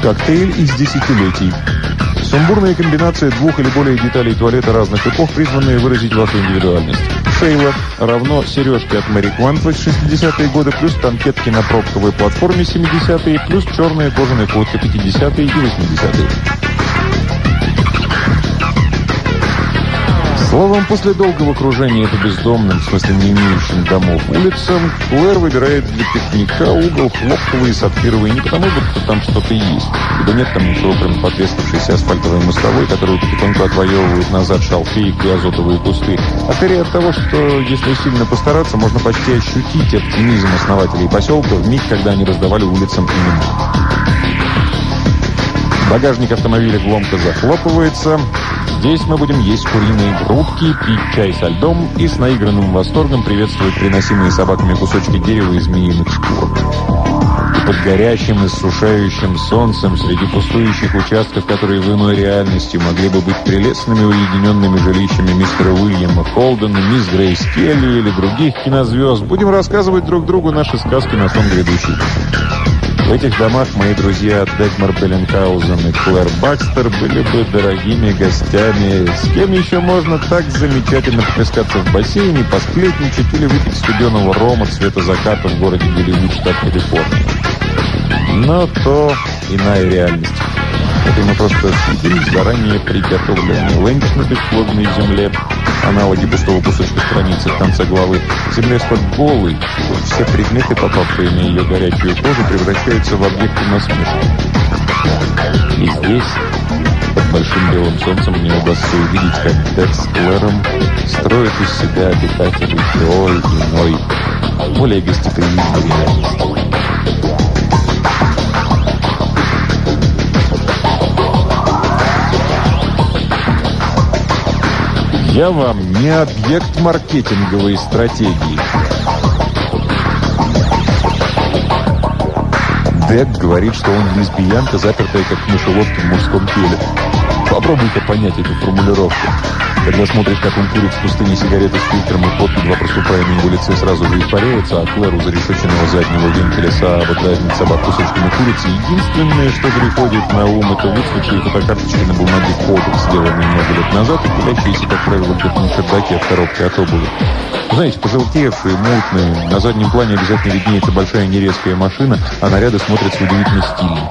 Коктейль из десятилетий. Сумбурная комбинация двух или более деталей туалета разных эпох, призванные выразить вашу индивидуальность. Шейла равно сережки от Мэри Квантвель 60-е годы, плюс танкетки на пробковой платформе 70-е, плюс черная кожаная куртка 50-е и 80-е. Словом, после долгого кружения по бездомным, в смысле не имеющим домов, улицам, Клэр выбирает для пикника угол хлопковый и сапфировый не потому, что там что-то есть, ибо нет там ничего, кроме потрескавшейся асфальтовой мостовой, которую потихоньку отвоевывают назад шалфейк и азотовые кусты, а скорее от того, что, если сильно постараться, можно почти ощутить оптимизм основателей поселка в миг, когда они раздавали улицам имена. Багажник автомобиля громко захлопывается, Здесь мы будем есть куриные грудки, пить чай со льдом и с наигранным восторгом приветствовать приносимые собаками кусочки дерева и змеиных шкур. И под горячим и сушающим солнцем среди пустующих участков, которые в иной реальности могли бы быть прелестными уединенными жилищами мистера Уильяма Холдена, мисс Грейс Келли или других кинозвезд, будем рассказывать друг другу наши сказки на сон грядущий. В этих домах мои друзья Дегмар Белленхаузен и Клэр Бакстер были бы дорогими гостями. С кем еще можно так замечательно поплескаться в бассейне, посплетничать или выпить студеного рома цвета заката в городе Голливуд, штат Калифорния. Но то иная реальность. Это мы просто сидим заранее приготовленный ленч на бесплодной земле, аналоги пустого кусочка страницы в конце главы. Земля голый, что все предметы, попавшие на ее горячую кожу, превращаются в объекты насмешки. И здесь, под большим белым солнцем, мне удастся увидеть, как Дек с Клэром строят из себя обитателей той иной, более гостеприимной реальности. Я вам не объект маркетинговой стратегии. Дек говорит, что он лесбиянка, запертая как мышеловки в мужском теле. Попробуйте понять эту формулировку. Когда смотришь, как он курит в пустыне сигареты с фильтром, и пот, едва проступая на его лице, сразу же испаряется, а Клэр у зарешеченного заднего вентиля Сааба дразнит собак кусочками курицы, единственное, что приходит на ум, это выцветшие фотокарточки на бумаге кодек, сделанные много лет назад, и пылящиеся, как правило, где-то на чердаке в коробке от обуви. Знаете, пожелтевшие, мутные, на заднем плане обязательно виднеется большая нерезкая машина, а наряды смотрятся удивительно стильно.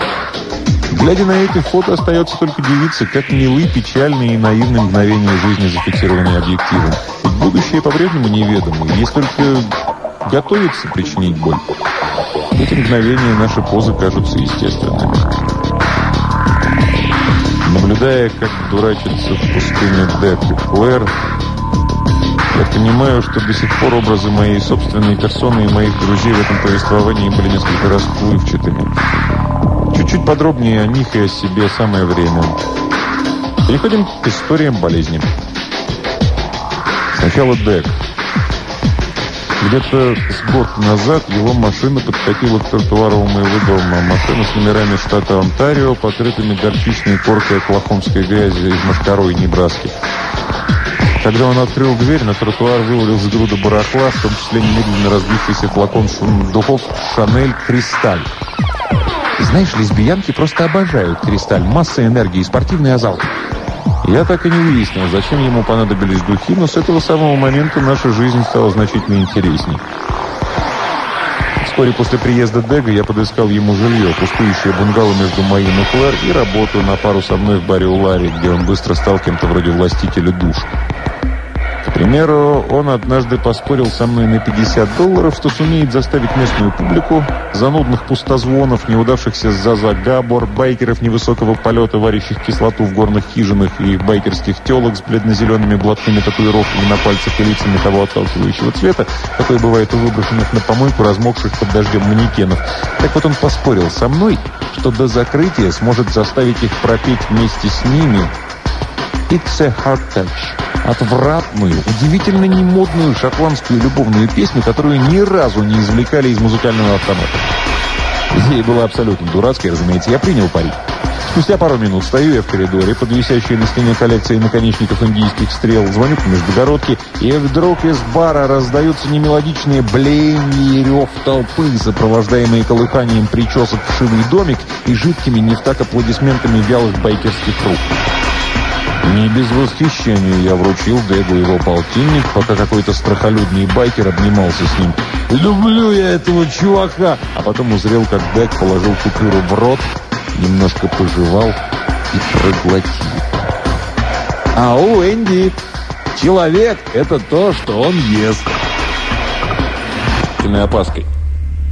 Глядя на эти фото, остается только дивиться, как милы, печальные и наивные мгновения жизни, зафиксированные объективом. Ведь будущее по-прежнему неведомо, есть только готовиться причинить боль. Эти мгновения наши позы кажутся естественными. Наблюдая, как дурачится в пустыне Дек и Клэр, я понимаю, что до сих пор образы моей собственной персоны и моих друзей в этом повествовании были несколько расплывчатыми. Чуть подробнее о них и о себе самое время. Переходим к историям болезни. Сначала Дек. Где-то с год назад его машина подкатила к тротуару у моего дома. Машина с номерами штата Онтарио, покрытыми горчичной коркой оклахомской грязи из Машкаро и Небраски. Когда он открыл дверь, на тротуар вывалился груда барахла, в том числе немедленно разбившийся флакон духов «Шанель Кристаль». Знаешь, лесбиянки просто обожают кристаль, масса энергии и спортивный азарт. Я так и не выяснил, зачем ему понадобились духи, но с этого самого момента наша жизнь стала значительно интересней. Вскоре после приезда Дега я подыскал ему жилье, пустующее бунгало между моим и Клэр, и работу на пару со мной в баре у Ларри, где он быстро стал кем-то вроде властителя душ. К примеру, он однажды поспорил со мной на 50 долларов, что сумеет заставить местную публику, занудных пустозвонов, неудавшихся Заза Габор, байкеров невысокого полета, варящих кислоту в горных хижинах и байкерских телок с бледно-зелеными блатными татуировками на пальцах и лицами того отталкивающего цвета, какой бывает у выброшенных на помойку размокших под дождем манекенов. Так вот он поспорил со мной, что до закрытия сможет заставить их пропеть вместе с ними «It's a hard touch» отвратную, удивительно немодную шотландскую любовную песню, которую ни разу не извлекали из музыкального автомата. Идея была абсолютно дурацкой, разумеется, я принял пари. Спустя пару минут стою я в коридоре, под висящей на стене коллекцией наконечников индийских стрел, звоню по междугородке, и вдруг из бара раздаются немелодичные блеяния и рев толпы, сопровождаемые колыханием причесок в шивый домик и жидкими не в так аплодисментами вялых байкерских рук. Не без восхищения я вручил Дегу его полтинник, пока какой-то страхолюдный байкер обнимался с ним. «Люблю я этого чувака!» А потом узрел, как Дег положил купюру в рот, немножко пожевал и проглотил. «А у Энди человек — это то, что он ест!» опаской.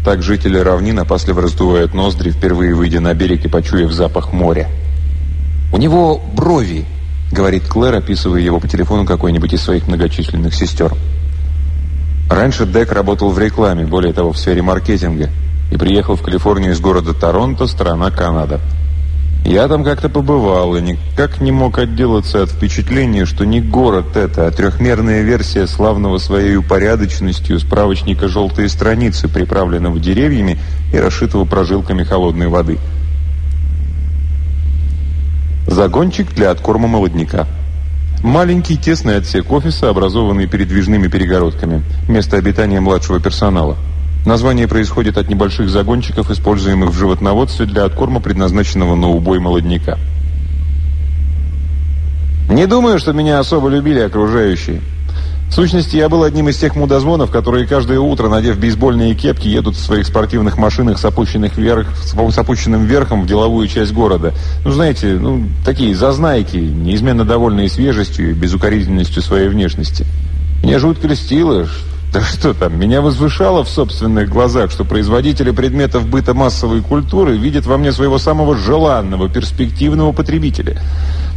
Так жители равнин опасливо раздувают ноздри, впервые выйдя на берег и почуяв запах моря. У него брови — говорит Клэр, описывая его по телефону какой-нибудь из своих многочисленных сестер. Раньше Дек работал в рекламе, более того, в сфере маркетинга, и приехал в Калифорнию из города Торонто, страна Канада. Я там как-то побывал и никак не мог отделаться от впечатления, что не город это, а трехмерная версия славного своей упорядоченностью справочника «Желтые страницы», приправленного деревьями и расшитого прожилками холодной воды – Загончик для откорма молодняка. Маленький тесный отсек офиса, образованный передвижными перегородками. Место обитания младшего персонала. Название происходит от небольших загончиков, используемых в животноводстве для откорма, предназначенного на убой молодняка. Не думаю, что меня особо любили окружающие. В сущности, я был одним из тех мудозвонов, которые каждое утро, надев бейсбольные кепки, едут в своих спортивных машинах с, опущенных вверх, с опущенным верхом в деловую часть города. Ну, знаете, ну, такие зазнайки, неизменно довольные свежестью и безукоризненностью своей внешности. Меня жутко льстило, да что там, меня возвышало в собственных глазах, что производители предметов быта массовой культуры видят во мне своего самого желанного, перспективного потребителя –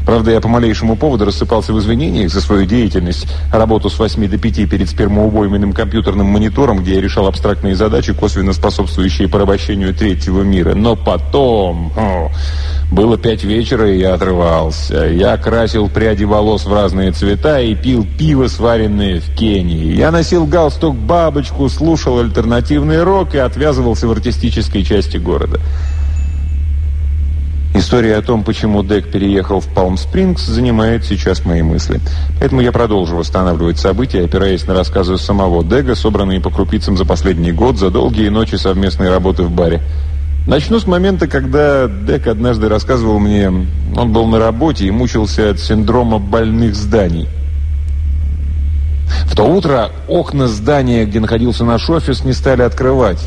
Правда, я по малейшему поводу рассыпался в извинениях за свою деятельность, работу с 8 до 5 перед спермоубойменным компьютерным монитором, где я решал абстрактные задачи, косвенно способствующие порабощению третьего мира. Но потом... О, было пять вечера, и я отрывался. Я красил пряди волос в разные цвета и пил пиво, сваренное в Кении. Я носил галстук-бабочку, слушал альтернативный рок и отвязывался в артистической части города. История о том, почему Дек переехал в Палм-Спрингс, занимает сейчас мои мысли. Поэтому я продолжу восстанавливать события, опираясь на рассказы самого Дега, собранные по крупицам за последний год, за долгие ночи совместной работы в баре. Начну с момента, когда Дек однажды рассказывал мне, он был на работе и мучился от синдрома больных зданий. В то утро окна здания, где находился наш офис, не стали открывать.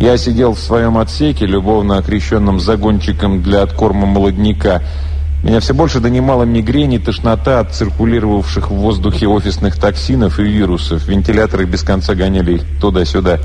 Я сидел в своем отсеке, любовно окрещенном загончиком для откорма молодняка. Меня все больше донимала мигрень и тошнота от циркулировавших в воздухе офисных токсинов и вирусов. Вентиляторы без конца гоняли их туда-сюда.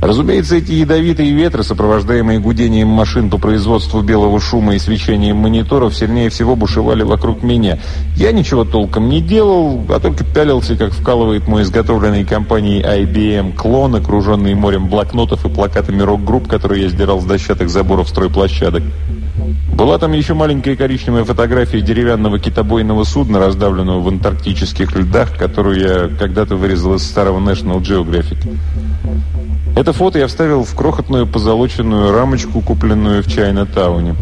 Разумеется, эти ядовитые ветры, сопровождаемые гудением машин по производству белого шума и свечением мониторов, сильнее всего бушевали вокруг меня. Я ничего толком не делал, а только пялился, как вкалывает мой изготовленный компанией IBM клон, окруженный морем блокнотов и плакатами рок-групп, которые я сдирал с дощатых заборов стройплощадок. Была там еще маленькая коричневая фотография деревянного китобойного судна, раздавленного в антарктических льдах, которую я когда-то вырезал из старого National Geographic. Это фото я вставил в крохотную позолоченную рамочку, купленную в Чайна-тауне.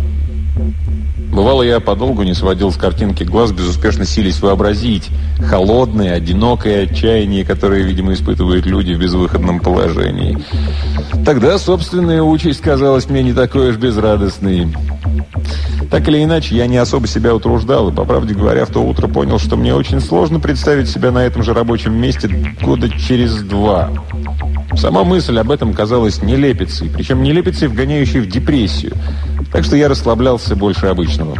Бывало, я подолгу не сводил с картинки глаз, безуспешно сились вообразить холодное, одинокое отчаяние, которое, видимо, испытывают люди в безвыходном положении. Тогда собственная участь казалась мне не такой уж безрадостной. Так или иначе, я не особо себя утруждал, и, по правде говоря, в то утро понял, что мне очень сложно представить себя на этом же рабочем месте года через два. Сама мысль об этом казалась нелепицей, причем нелепицей, вгоняющей в депрессию. Так что я расслаблялся больше обычного.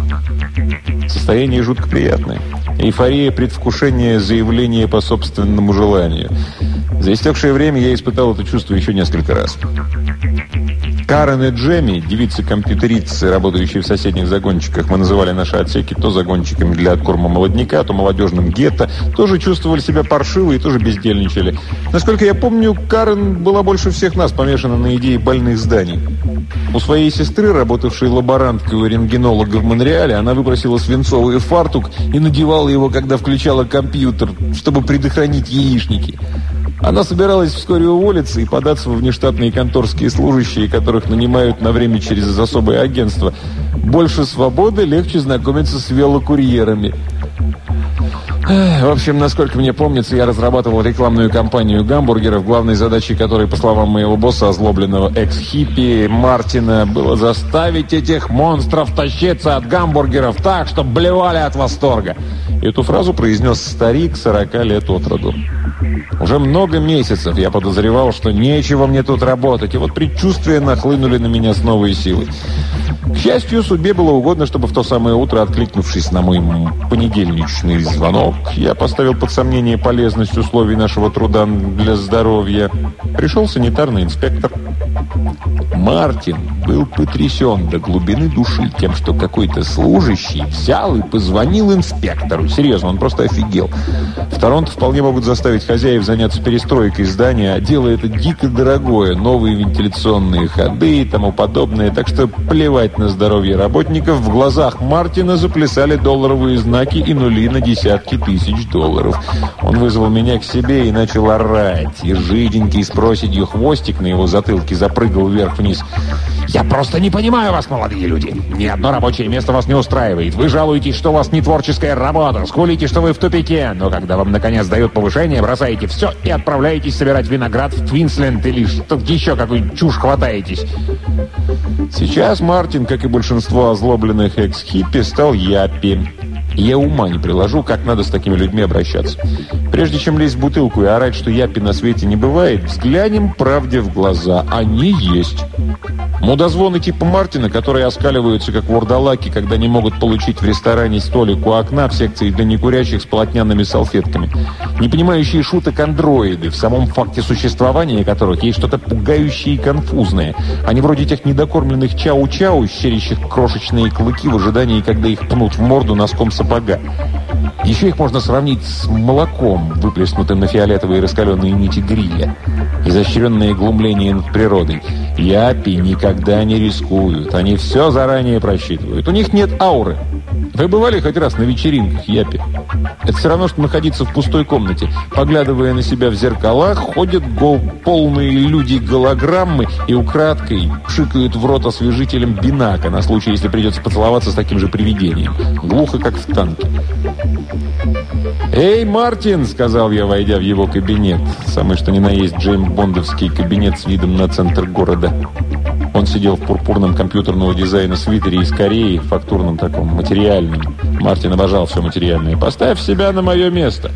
Состояние жутко приятное. Эйфория предвкушения заявления по собственному желанию. За истекшее время я испытал это чувство еще несколько раз. Карен и Джемми, девицы-компьютерицы, работающие в соседних загончиках, мы называли наши отсеки то загончиками для откорма молодняка, то молодежным гетто, тоже чувствовали себя паршиво и тоже бездельничали. Насколько я помню, Карен была больше всех нас помешана на идее больных зданий. У своей сестры, работавшей лаборанткой у рентгенолога в Монреале, она выбросила свинцовый фартук и надевала его, когда включала компьютер, чтобы предохранить яичники. Она собиралась вскоре уволиться и податься во внештатные конторские служащие, которых нанимают на время через особое агентство. Больше свободы, легче знакомиться с велокурьерами. В общем, насколько мне помнится, я разрабатывал рекламную кампанию гамбургеров, главной задачей которой, по словам моего босса, озлобленного экс-хиппи Мартина, было заставить этих монстров тащиться от гамбургеров так, чтобы блевали от восторга. Эту фразу произнес старик 40 лет от роду. Уже много месяцев я подозревал, что нечего мне тут работать, и вот предчувствия нахлынули на меня с новой силой. К счастью, судьбе было угодно, чтобы в то самое утро, откликнувшись на мой понедельничный звонок, я поставил под сомнение полезность условий нашего труда для здоровья. Пришел санитарный инспектор. Мартин был потрясен до глубины души тем, что какой-то служащий взял и позвонил инспектору. Серьезно, он просто офигел. В Торонто вполне могут заставить хозяев заняться перестройкой здания, а дело это дико дорогое, новые вентиляционные ходы и тому подобное, так что плевать на здоровье работников, в глазах Мартина заплясали долларовые знаки и нули на десятки тысяч долларов. Он вызвал меня к себе и начал орать, и жиденький с проседью хвостик на его затылке запрыгал вверх-вниз. «Я просто не понимаю вас, молодые люди. Ни одно рабочее место вас не устраивает. Вы жалуетесь, что у вас не творческая работа, скулите, что вы в тупике, но когда вам наконец дают повышение, бросаете все и отправляетесь собирать виноград в Твинсленд или что-то еще какую чушь хватаетесь». Сейчас Мартин, как и большинство озлобленных экс-хиппи, стал япи. Я ума не приложу, как надо с такими людьми обращаться. Прежде чем лезть в бутылку и орать, что япи на свете не бывает, взглянем правде в глаза. Они есть. Мудозвоны типа Мартина, которые оскаливаются как вурдалаки, когда не могут получить в ресторане столик у окна в секции для некурящих с полотняными салфетками. Не понимающие шуток андроиды, в самом факте существования которых есть что-то пугающее и конфузное. Они вроде тех недокормленных чау-чау, щерящих крошечные клыки в ожидании, когда их пнут в морду носком сапога. Еще их можно сравнить с молоком, выплеснутым на фиолетовые раскаленные нити гриля. Изощренное глумление над природой. Япи никогда не рискуют. Они все заранее просчитывают. У них нет ауры. Вы бывали хоть раз на вечеринках, Япи? Это все равно, что находиться в пустой комнате. Поглядывая на себя в зеркала, ходят гол полные люди-голограммы и украдкой шикают в рот освежителем бинака на случай, если придется поцеловаться с таким же привидением. Глухо, как в танке. «Эй, Мартин!» — сказал я, войдя в его кабинет. Самый что ни на есть Джейм Бондовский кабинет с видом на центр города. Он сидел в пурпурном компьютерного дизайна свитере из Кореи, фактурном таком, материальном. Мартин обожал все материальное. «Поставь себя на мое место!»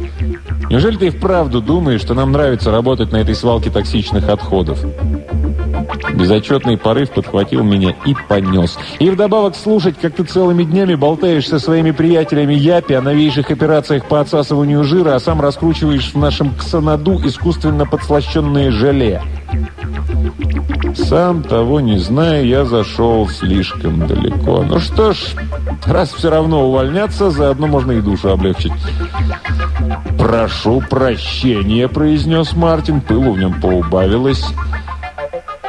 Неужели ты и вправду думаешь, что нам нравится работать на этой свалке токсичных отходов? Безотчетный порыв подхватил меня и понес. И вдобавок слушать, как ты целыми днями болтаешь со своими приятелями Япи о новейших операциях по отсасыванию жира, а сам раскручиваешь в нашем ксанаду искусственно подслащенное желе. Сам того не зная, я зашел слишком далеко. Ну что ж, раз все равно увольняться, заодно можно и душу облегчить. «Прошу прощения», — произнес Мартин. Пылу в нем поубавилось.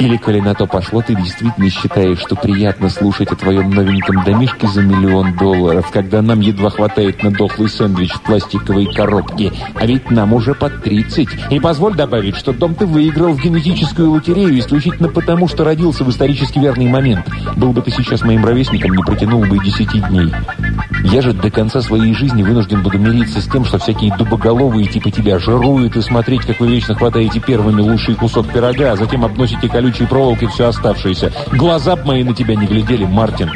Или, коли на то пошло, ты действительно считаешь, что приятно слушать о твоем новеньком домишке за миллион долларов, когда нам едва хватает на дохлый сэндвич в пластиковой коробке, а ведь нам уже под 30. И позволь добавить, что дом ты выиграл в генетическую лотерею исключительно потому, что родился в исторически верный момент. Был бы ты сейчас моим ровесником, не протянул бы и 10 дней. Я же до конца своей жизни вынужден буду мириться с тем, что всякие дубоголовые типа тебя жируют и смотреть, как вы вечно хватаете первыми лучший кусок пирога, а затем обносите колючей проволокой все оставшееся. Глаза б мои на тебя не глядели, Мартин.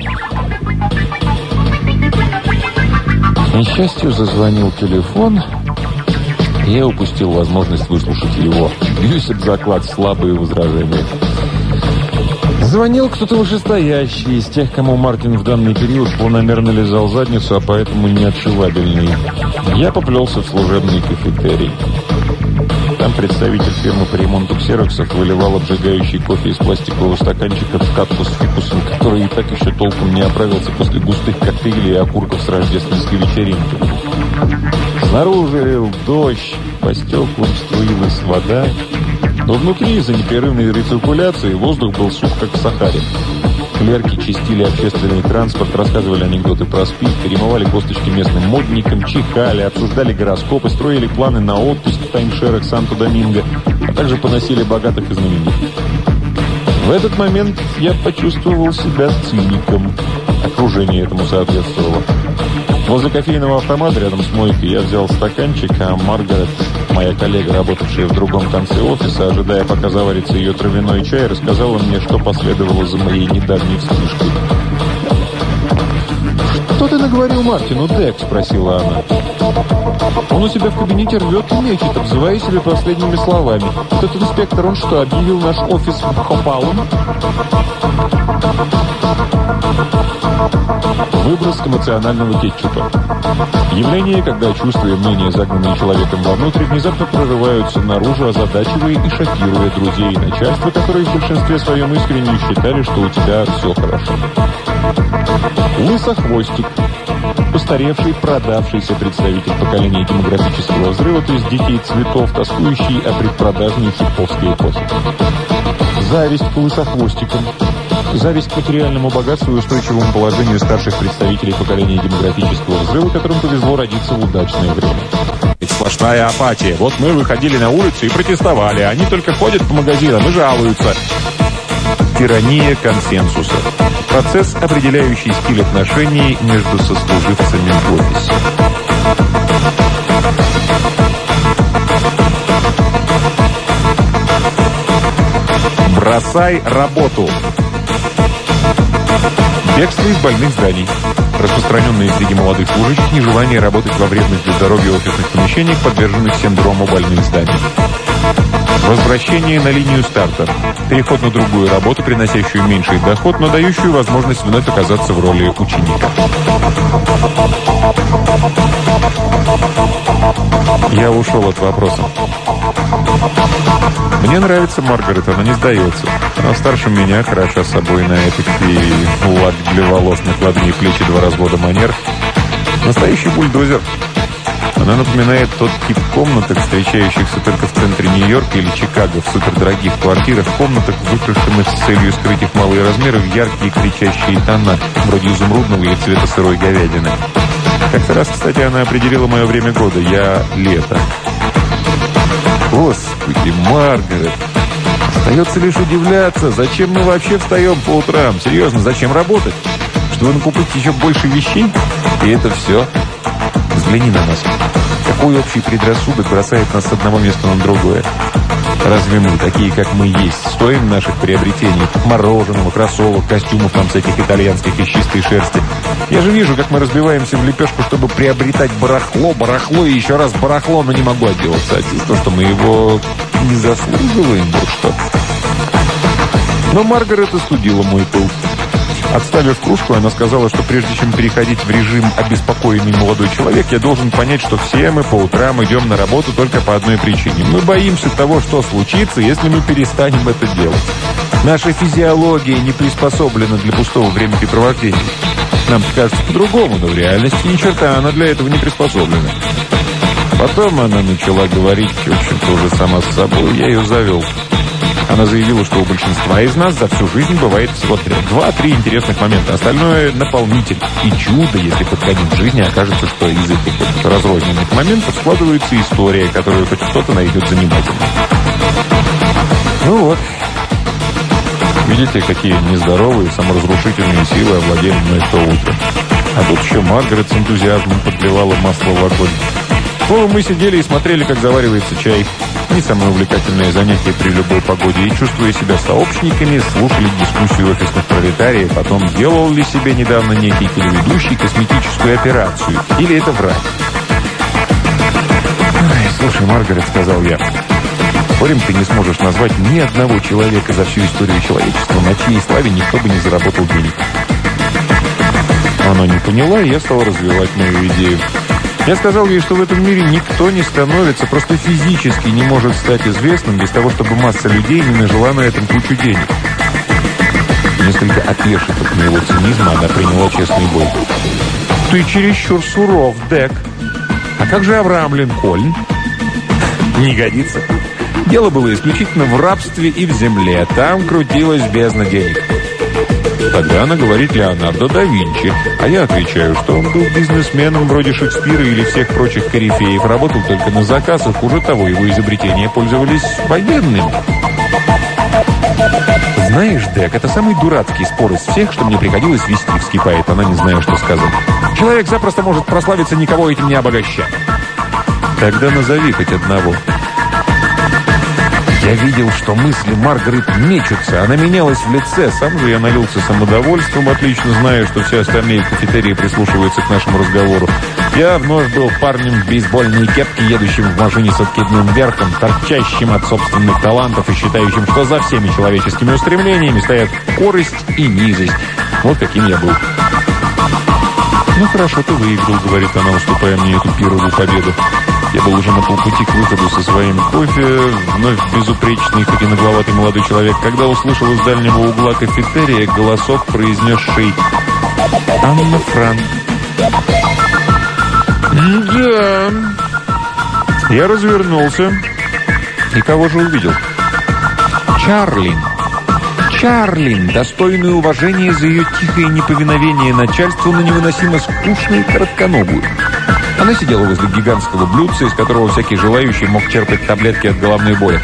Несчастью, зазвонил телефон, Я упустил возможность выслушать его. Бьюсь об заклад слабые возражения. Звонил кто-то вышестоящий, из тех, кому Мартин в данный период планомерно лизал задницу, а поэтому неотшивабельный. Я поплелся в служебный кафетерий. Там представитель фирмы по ремонту ксероксов выливал обжигающий кофе из пластикового стаканчика в катку с фикусом, который и так еще толком не оправился после густых коктейлей и окурков с рождественской вечеринки. Снаружи лил дождь, по стеклам струилась вода, но внутри из-за непрерывной рециркуляции воздух был сух, как в Сахаре. Клерки чистили общественный транспорт, рассказывали анекдоты про СПИД, перемывали косточки местным модникам, чихали, обсуждали гороскопы, строили планы на отпуск в таймшерах Санто-Доминго, а также поносили богатых и знаменитых. В этот момент я почувствовал себя циником. Окружение этому соответствовало. Возле кофейного автомата рядом с мойкой я взял стаканчик, а Маргарет, моя коллега, работавшая в другом конце офиса, ожидая, пока заварится ее травяной чай, рассказала мне, что последовало за моей недавней вспышкой. «Что ты наговорил Мартину, Дек?» – спросила она. «Он у себя в кабинете рвет и мечет, обзывая себя последними словами. Этот инспектор, он что, объявил наш офис хопалом?» Выброс эмоционального кетчупа. Явление, когда чувства и мнения, загнанные человеком вовнутрь, внезапно прорываются наружу, озадачивая и шокируя друзей и начальство, которые в большинстве своем искренне считали, что у тебя все хорошо. Лысохвостик. Постаревший, продавшийся представитель поколения демографического взрыва, то есть детей цветов, тоскующий о предпродажной хиповской эпохе. Зависть к лысохвостикам. Зависть к материальному богатству и устойчивому положению старших представителей поколения демографического взрыва, которым повезло родиться в удачное время. Ведь сплошная апатия. Вот мы выходили на улицу и протестовали. Они только ходят по магазинам и жалуются. Тирания консенсуса. Процесс, определяющий стиль отношений между сослуживцами в офисе. Бросай работу. Бегство из больных зданий. Распространенное среди молодых служащих нежелание работать во вредных для здоровья офисных помещениях, подверженных синдрому больных зданий. Возвращение на линию старта. Переход на другую работу, приносящую меньший доход, но дающую возможность вновь оказаться в роли ученика. Я ушел от вопроса. Мне нравится Маргарет, она не сдается. Она старше меня, хороша собой на этот и лак для волос, накладные плечи, два развода манер. Настоящий бульдозер. Она напоминает тот тип комнаток, встречающихся только в центре Нью-Йорка или Чикаго, в супердорогих квартирах, комнатах, выкрашенных с целью скрыть их малые размеры в яркие кричащие тона, вроде изумрудного или цвета сырой говядины. Как-то раз, кстати, она определила мое время года. Я лето. Господи, Маргарет! Остается лишь удивляться, зачем мы вообще встаем по утрам? Серьезно, зачем работать? Чтобы накупить еще больше вещей? И это все? Взгляни на нас. Какой общий предрассудок бросает нас с одного места на другое? Разве мы, такие как мы есть, стоим наших приобретений? Мороженого, кроссовок, костюмов там всяких итальянских из чистой шерсти. Я же вижу, как мы разбиваемся в лепешку, чтобы приобретать барахло, барахло и еще раз барахло, но не могу отделаться от чувства, что мы его не заслуживаем, вот что. Но Маргарет остудила мой пыл. Отставив кружку, она сказала, что прежде чем переходить в режим «обеспокоенный молодой человек», я должен понять, что все мы по утрам идем на работу только по одной причине. Мы боимся того, что случится, если мы перестанем это делать. Наша физиология не приспособлена для пустого времяпрепровождения. Нам кажется по-другому, но в реальности ни черта она для этого не приспособлена. Потом она начала говорить, в общем-то, уже сама с собой, я ее завел. Она заявила, что у большинства из нас за всю жизнь бывает всего два-три интересных момента. Остальное — наполнитель. И чудо, если под конец жизни окажется, что из этих разрозненных моментов складывается история, которую хоть кто-то найдет занимательной. Ну вот. Видите, какие нездоровые, саморазрушительные силы овладели мной то утро. А тут еще Маргарет с энтузиазмом подливала масло в огонь. Словом, мы сидели и смотрели, как заваривается чай. Не самое увлекательное занятие при любой погоде. И, чувствуя себя сообщниками, слушали дискуссию офисных пролетариев о том, делал ли себе недавно некий телеведущий косметическую операцию. Или это враг. Ай, слушай, Маргарет», — сказал я. «Спорим, ты не сможешь назвать ни одного человека за всю историю человечества, на чьей славе никто бы не заработал денег». Она не поняла, и я стал развивать мою идею. Я сказал ей, что в этом мире никто не становится, просто физически не может стать известным без того, чтобы масса людей не нажила на этом кучу денег. Несколько опешив от моего цинизма, она приняла честный бой. «Ты чересчур суров, Дек. А как же Авраам Линкольн?» «Не годится. Дело было исключительно в рабстве и в земле. Там крутилась бездна денег». Тогда она говорит Леонардо да Винчи, а я отвечаю, что он был бизнесменом вроде Шекспира или всех прочих корифеев, работал только на заказ, и хуже того, его изобретения пользовались военными. «Знаешь, Дек, это самый дурацкий спор из всех, что мне приходилось вести», — вскипает она, не зная, что сказать. «Человек запросто может прославиться, никого этим не обогащая». «Тогда назови хоть одного». Я видел, что мысли Маргарет мечутся. Она менялась в лице. Сам же я налился самодовольством, отлично зная, что все остальные в кафетерии прислушиваются к нашему разговору. Я вновь был парнем в бейсбольной кепке, едущим в машине с откидным верхом, торчащим от собственных талантов и считающим, что за всеми человеческими устремлениями стоят скорость и низость. Вот каким я был. «Ну хорошо, ты выиграл», — говорит она, уступая мне эту первую победу. Я был уже на полпути к выходу со своим кофе, вновь безупречный, и нагловатый молодой человек, когда услышал из дальнего угла кафетерия голосок, произнесший «Анна Франк». «Да...» Я развернулся. И кого же увидел? Чарлин. Чарлин, достойную уважения за ее тихое неповиновение начальству, но невыносимо скучную и коротконогую. Она сидела возле гигантского блюдца, из которого всякий желающий мог черпать таблетки от головной боли.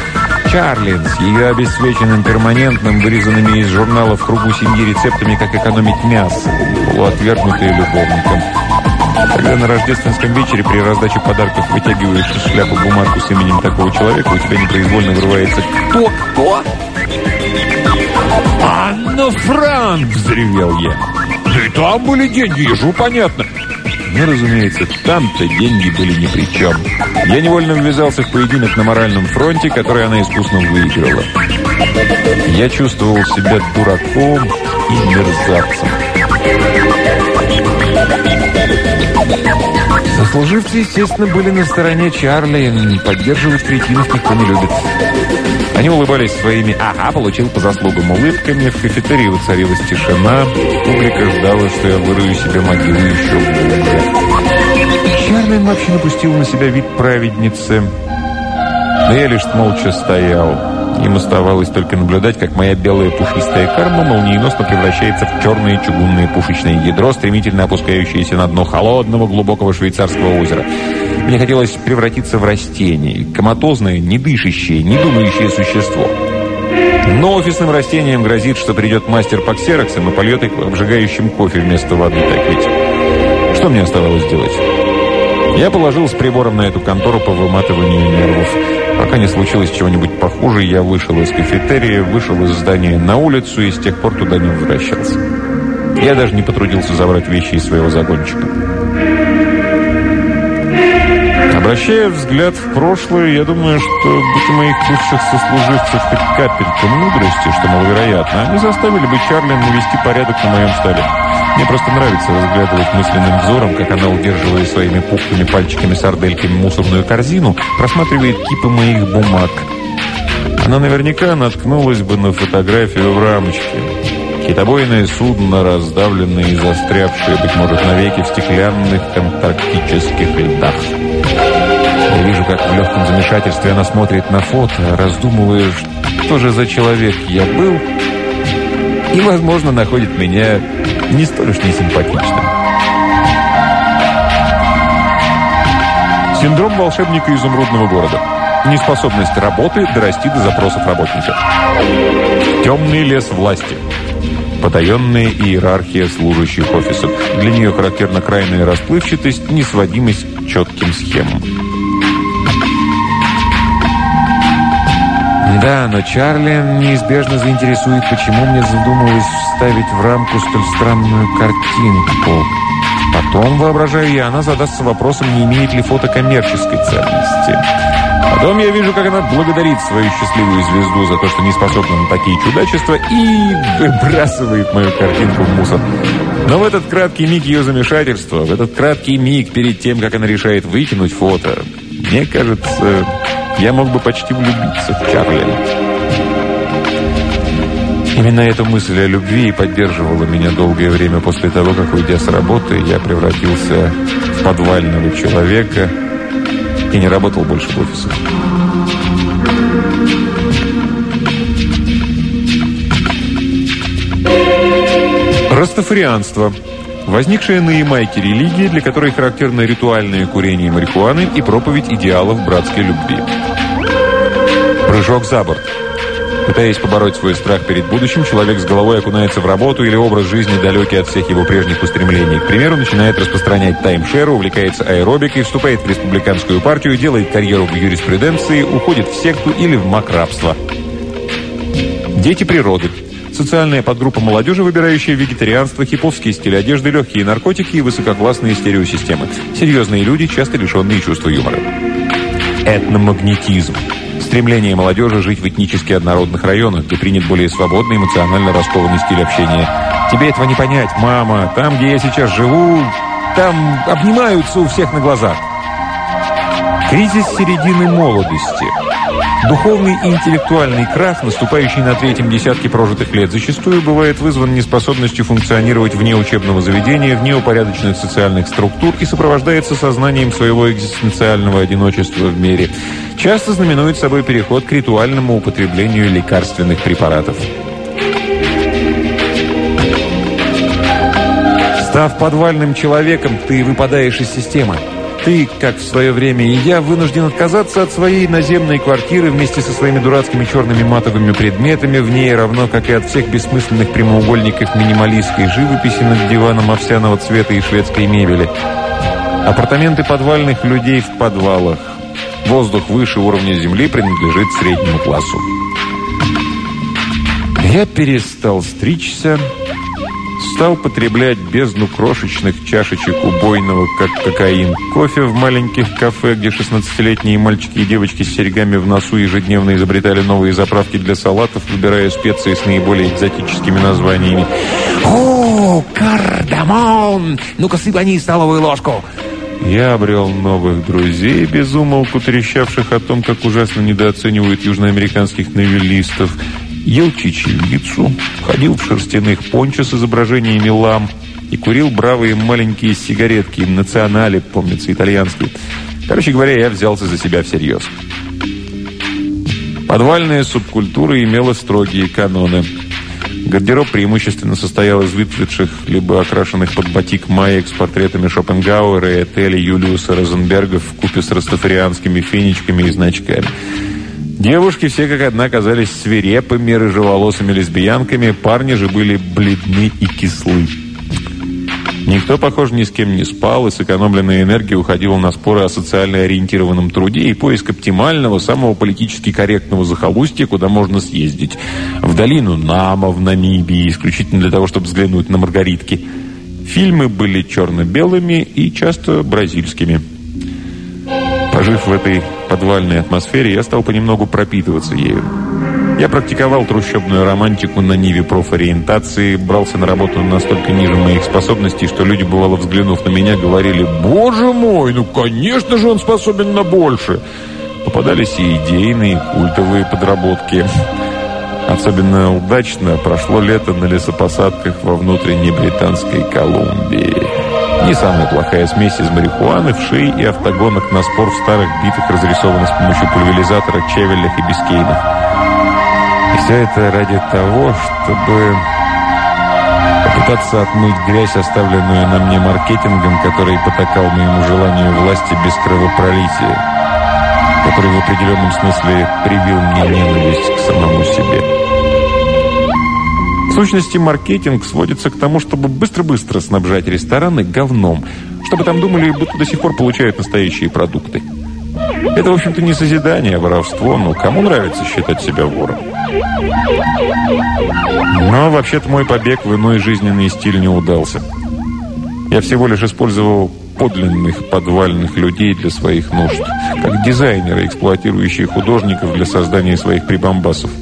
Чарлин с ее обесцвеченным перманентным, вырезанными из журнала в кругу семьи рецептами, как экономить мясо, полуотвергнутые любовником. Когда на рождественском вечере при раздаче подарков вытягиваешь из шляпы бумажку с именем такого человека, у тебя непроизвольно вырывается «Кто? Кто?» «Анна Франк!» – взревел я. «Да и там были деньги, ежу понятно. Но, разумеется, там-то деньги были ни при чем. Я невольно ввязался в поединок на моральном фронте, который она искусно выиграла. Я чувствовал себя дураком и мерзавцем. Сослуживцы, естественно, были на стороне Чарли. Поддерживать кретинов никто не любит. Они улыбались своими «ага, получил по заслугам» улыбками. В кафетерии воцарилась тишина. Публика ждала, что я вырую себе могилу еще глубже. Чарлин вообще напустил на себя вид праведницы. Но я лишь молча стоял. Им оставалось только наблюдать, как моя белая пушистая карма молниеносно превращается в черное чугунное пушечное ядро, стремительно опускающееся на дно холодного глубокого швейцарского озера. Мне хотелось превратиться в растение, коматозное, не дышащее, не думающее существо. Но офисным растениям грозит, что придет мастер по ксероксам и польет их обжигающим кофе вместо воды, так ведь? Что мне оставалось делать? Я положил с прибором на эту контору по выматыванию нервов. Пока не случилось чего-нибудь похуже, я вышел из кафетерия, вышел из здания на улицу и с тех пор туда не возвращался. Я даже не потрудился забрать вещи из своего загончика. Обращая взгляд в прошлое, я думаю, что будь у моих бывших сослуживцев хоть капелька мудрости, что маловероятно, они заставили бы Чарлин навести порядок на моем столе. Мне просто нравится разглядывать мысленным взором, как она, удерживая своими пухлыми пальчиками-сардельками мусорную корзину, просматривает кипы моих бумаг. Она наверняка наткнулась бы на фотографию в рамочке. Китобойное судно, раздавленное и застрявшее, быть может, навеки в стеклянных антарктических льдах. Я вижу, как в легком замешательстве она смотрит на фото, раздумывая, что же за человек я был, и, возможно, находит меня не столь уж несимпатичным. Синдром волшебника изумрудного города. Неспособность работы дорасти до запросов работника. Темный лес власти. Потаенная иерархия служащих офисов. Для нее характерна крайняя расплывчатость, несводимость к четким схемам. Да, но Чарли неизбежно заинтересует, почему мне задумалось вставить в рамку столь странную картинку. Потом, воображаю я, она задастся вопросом, не имеет ли фото коммерческой ценности. Потом я вижу, как она благодарит свою счастливую звезду за то, что не способна на такие чудачества, и выбрасывает мою картинку в мусор. Но в этот краткий миг ее замешательства, в этот краткий миг перед тем, как она решает выкинуть фото, мне кажется, я мог бы почти влюбиться в Чарли. Именно эта мысль о любви поддерживала меня долгое время после того, как, уйдя с работы, я превратился в подвального человека и не работал больше в офисах. Растафарианство – Возникшая на Ямайке религия, для которой характерно ритуальное курение марихуаны и проповедь идеалов братской любви. Прыжок за борт. Пытаясь побороть свой страх перед будущим, человек с головой окунается в работу или образ жизни, далекий от всех его прежних устремлений. К примеру, начинает распространять таймшер, увлекается аэробикой, вступает в республиканскую партию, делает карьеру в юриспруденции, уходит в секту или в макрабство. Дети природы – Социальная подгруппа молодежи, выбирающая вегетарианство, хиповский стиль одежды, легкие наркотики и высококлассные стереосистемы. Серьезные люди, часто лишенные чувства юмора. Этномагнетизм. Стремление молодежи жить в этнически однородных районах, где принят более свободный, эмоционально раскованный стиль общения. Тебе этого не понять, мама. Там, где я сейчас живу, там обнимаются у всех на глазах. Кризис середины молодости. Духовный и интеллектуальный крах, наступающий на третьем десятке прожитых лет, зачастую бывает вызван неспособностью функционировать вне учебного заведения, вне упорядоченных социальных структур и сопровождается сознанием своего экзистенциального одиночества в мире. Часто знаменует собой переход к ритуальному употреблению лекарственных препаратов. Став подвальным человеком, ты выпадаешь из системы. Ты, как в свое время и я, вынужден отказаться от своей наземной квартиры вместе со своими дурацкими черными матовыми предметами, в ней равно как и от всех бессмысленных прямоугольников минималистской живописи над диваном овсяного цвета и шведской мебели. Апартаменты подвальных людей в подвалах. Воздух выше уровня земли принадлежит среднему классу. Я перестал стричься, стал потреблять бездну крошечных чашечек убойного, как кокаин, кофе в маленьких кафе, где 16-летние мальчики и девочки с серьгами в носу ежедневно изобретали новые заправки для салатов, выбирая специи с наиболее экзотическими названиями. «О, кардамон! Ну-ка, сыпани столовую ложку!» Я обрел новых друзей, безумолку трещавших о том, как ужасно недооценивают южноамериканских новеллистов – ел чечевицу, ходил в шерстяных пончо с изображениями лам и курил бравые маленькие сигаретки, национали, помнится, итальянские. Короче говоря, я взялся за себя всерьез. Подвальная субкультура имела строгие каноны. Гардероб преимущественно состоял из выцветших, либо окрашенных под батик маек с портретами Шопенгауэра и отеля Юлиуса Розенберга в купе с растафарианскими фенечками и значками. Девушки все как одна казались свирепыми, рыжеволосыми лесбиянками, парни же были бледны и кислы. Никто, похоже, ни с кем не спал, и сэкономленная энергия уходила на споры о социально ориентированном труде и поиск оптимального, самого политически корректного захолустья, куда можно съездить. В долину Нама, в Намибии, исключительно для того, чтобы взглянуть на маргаритки. Фильмы были черно-белыми и часто бразильскими. Пожив в этой подвальной атмосфере, я стал понемногу пропитываться ею. Я практиковал трущобную романтику на ниве профориентации, брался на работу настолько ниже моих способностей, что люди, бывало взглянув на меня, говорили «Боже мой, ну конечно же он способен на больше!» Попадались и идейные, и культовые подработки. Особенно удачно прошло лето на лесопосадках во внутренней Британской Колумбии. Не самая плохая смесь из марихуаны, вшей и автогонок на спор в старых битах, разрисованных с помощью пульверизатора, чевелях и бискейнов. И все это ради того, чтобы попытаться отмыть грязь, оставленную на мне маркетингом, который потакал моему желанию власти без кровопролития, который в определенном смысле привил мне ненависть к самому себе. В сущности, маркетинг сводится к тому, чтобы быстро-быстро снабжать рестораны говном, чтобы там думали, будто до сих пор получают настоящие продукты. Это, в общем-то, не созидание, а воровство, но кому нравится считать себя вором? Но, вообще-то, мой побег в иной жизненный стиль не удался. Я всего лишь использовал подлинных подвальных людей для своих нужд, как дизайнеры, эксплуатирующие художников для создания своих прибамбасов.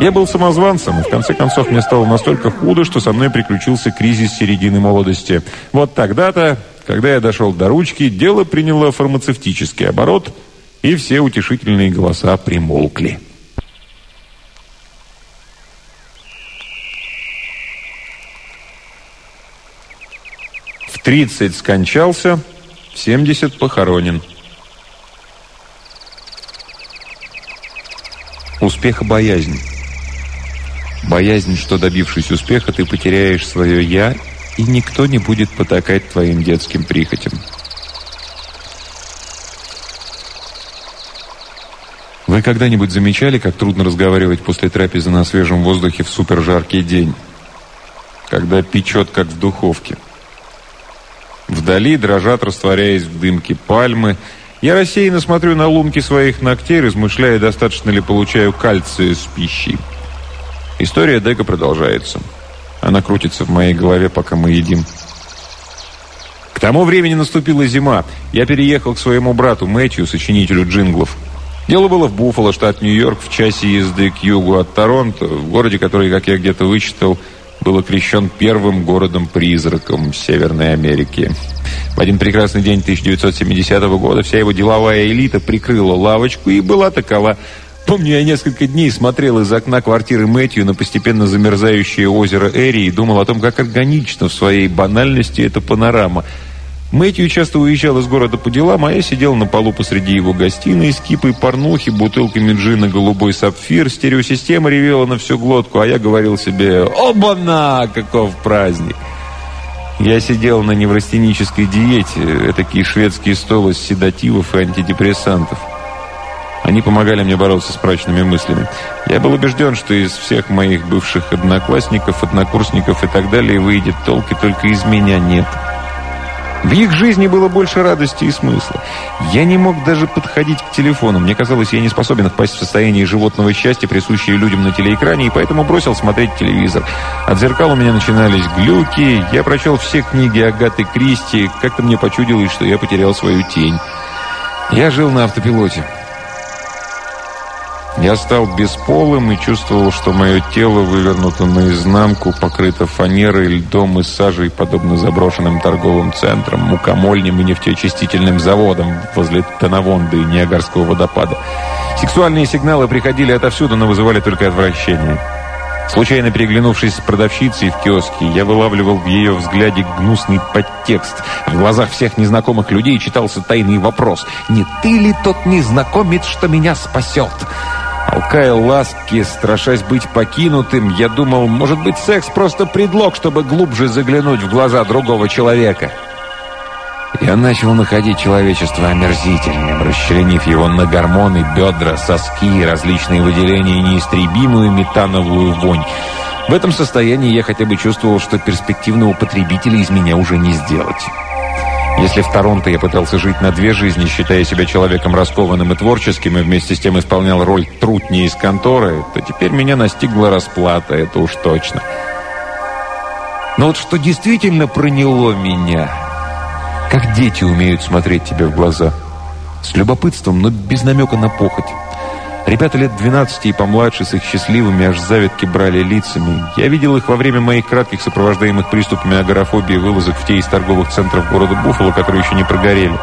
Я был самозванцем, и в конце концов мне стало настолько худо, что со мной приключился кризис середины молодости. Вот тогда-то, когда я дошел до ручки, дело приняло фармацевтический оборот, и все утешительные голоса примолкли. В 30 скончался, в 70 похоронен. Успеха боязнь. Боязнь, что добившись успеха, ты потеряешь свое «я», и никто не будет потакать твоим детским прихотям. Вы когда-нибудь замечали, как трудно разговаривать после трапезы на свежем воздухе в супержаркий день? Когда печет, как в духовке. Вдали дрожат, растворяясь в дымке пальмы. Я рассеянно смотрю на лунки своих ногтей, размышляя, достаточно ли получаю кальция с пищей. История Дека продолжается. Она крутится в моей голове, пока мы едим. К тому времени наступила зима. Я переехал к своему брату Мэтью, сочинителю джинглов. Дело было в Буффало, штат Нью-Йорк, в часе езды к югу от Торонто, в городе, который, как я где-то вычитал, был окрещен первым городом-призраком Северной Америки. В один прекрасный день 1970 года вся его деловая элита прикрыла лавочку и была такова – Помню, я несколько дней смотрел из окна квартиры Мэтью на постепенно замерзающее озеро Эри и думал о том, как органично в своей банальности эта панорама. Мэтью часто уезжал из города по делам, а я сидел на полу посреди его гостиной с кипой порнухи, бутылками джина «Голубой сапфир», стереосистема ревела на всю глотку, а я говорил себе «Оба-на! Каков праздник!» Я сидел на неврастенической диете, этакий шведский стол из седативов и антидепрессантов. Они помогали мне бороться с прочными мыслями. Я был убежден, что из всех моих бывших одноклассников, однокурсников и так далее выйдет толк, и только из меня нет. В их жизни было больше радости и смысла. Я не мог даже подходить к телефону. Мне казалось, я не способен впасть в состояние животного счастья, присущее людям на телеэкране, и поэтому бросил смотреть телевизор. От зеркал у меня начинались глюки. Я прочел все книги Агаты Кристи. Как-то мне почудилось, что я потерял свою тень. Я жил на автопилоте. Я стал бесполым и чувствовал, что мое тело вывернуто наизнанку, покрыто фанерой, льдом и сажей, подобно заброшенным торговым центрам, мукомольням и нефтеочистительным заводам возле Танавонда и Ниагарского водопада. Сексуальные сигналы приходили отовсюду, но вызывали только отвращение. Случайно переглянувшись с продавщицей в киоске, я вылавливал в ее взгляде гнусный подтекст. В глазах всех незнакомых людей читался тайный вопрос. «Не ты ли тот незнакомец, что меня спасет?» Алкая ласки, страшась быть покинутым, я думал, может быть, секс просто предлог, чтобы глубже заглянуть в глаза другого человека. Я начал находить человечество омерзительным, расчленив его на гормоны, бедра, соски, различные выделения и неистребимую метановую вонь. В этом состоянии я хотя бы чувствовал, что перспективного потребителя из меня уже не сделать. Если в Торонто я пытался жить на две жизни, считая себя человеком раскованным и творческим, и вместе с тем исполнял роль трутни из конторы, то теперь меня настигла расплата, это уж точно. Но вот что действительно проняло меня, как дети умеют смотреть тебе в глаза. С любопытством, но без намека на похоть. Ребята лет 12 и помладше с их счастливыми аж завитки брали лицами. Я видел их во время моих кратких сопровождаемых приступами агорафобии вылазок в те из торговых центров города Буффало, которые еще не прогорели.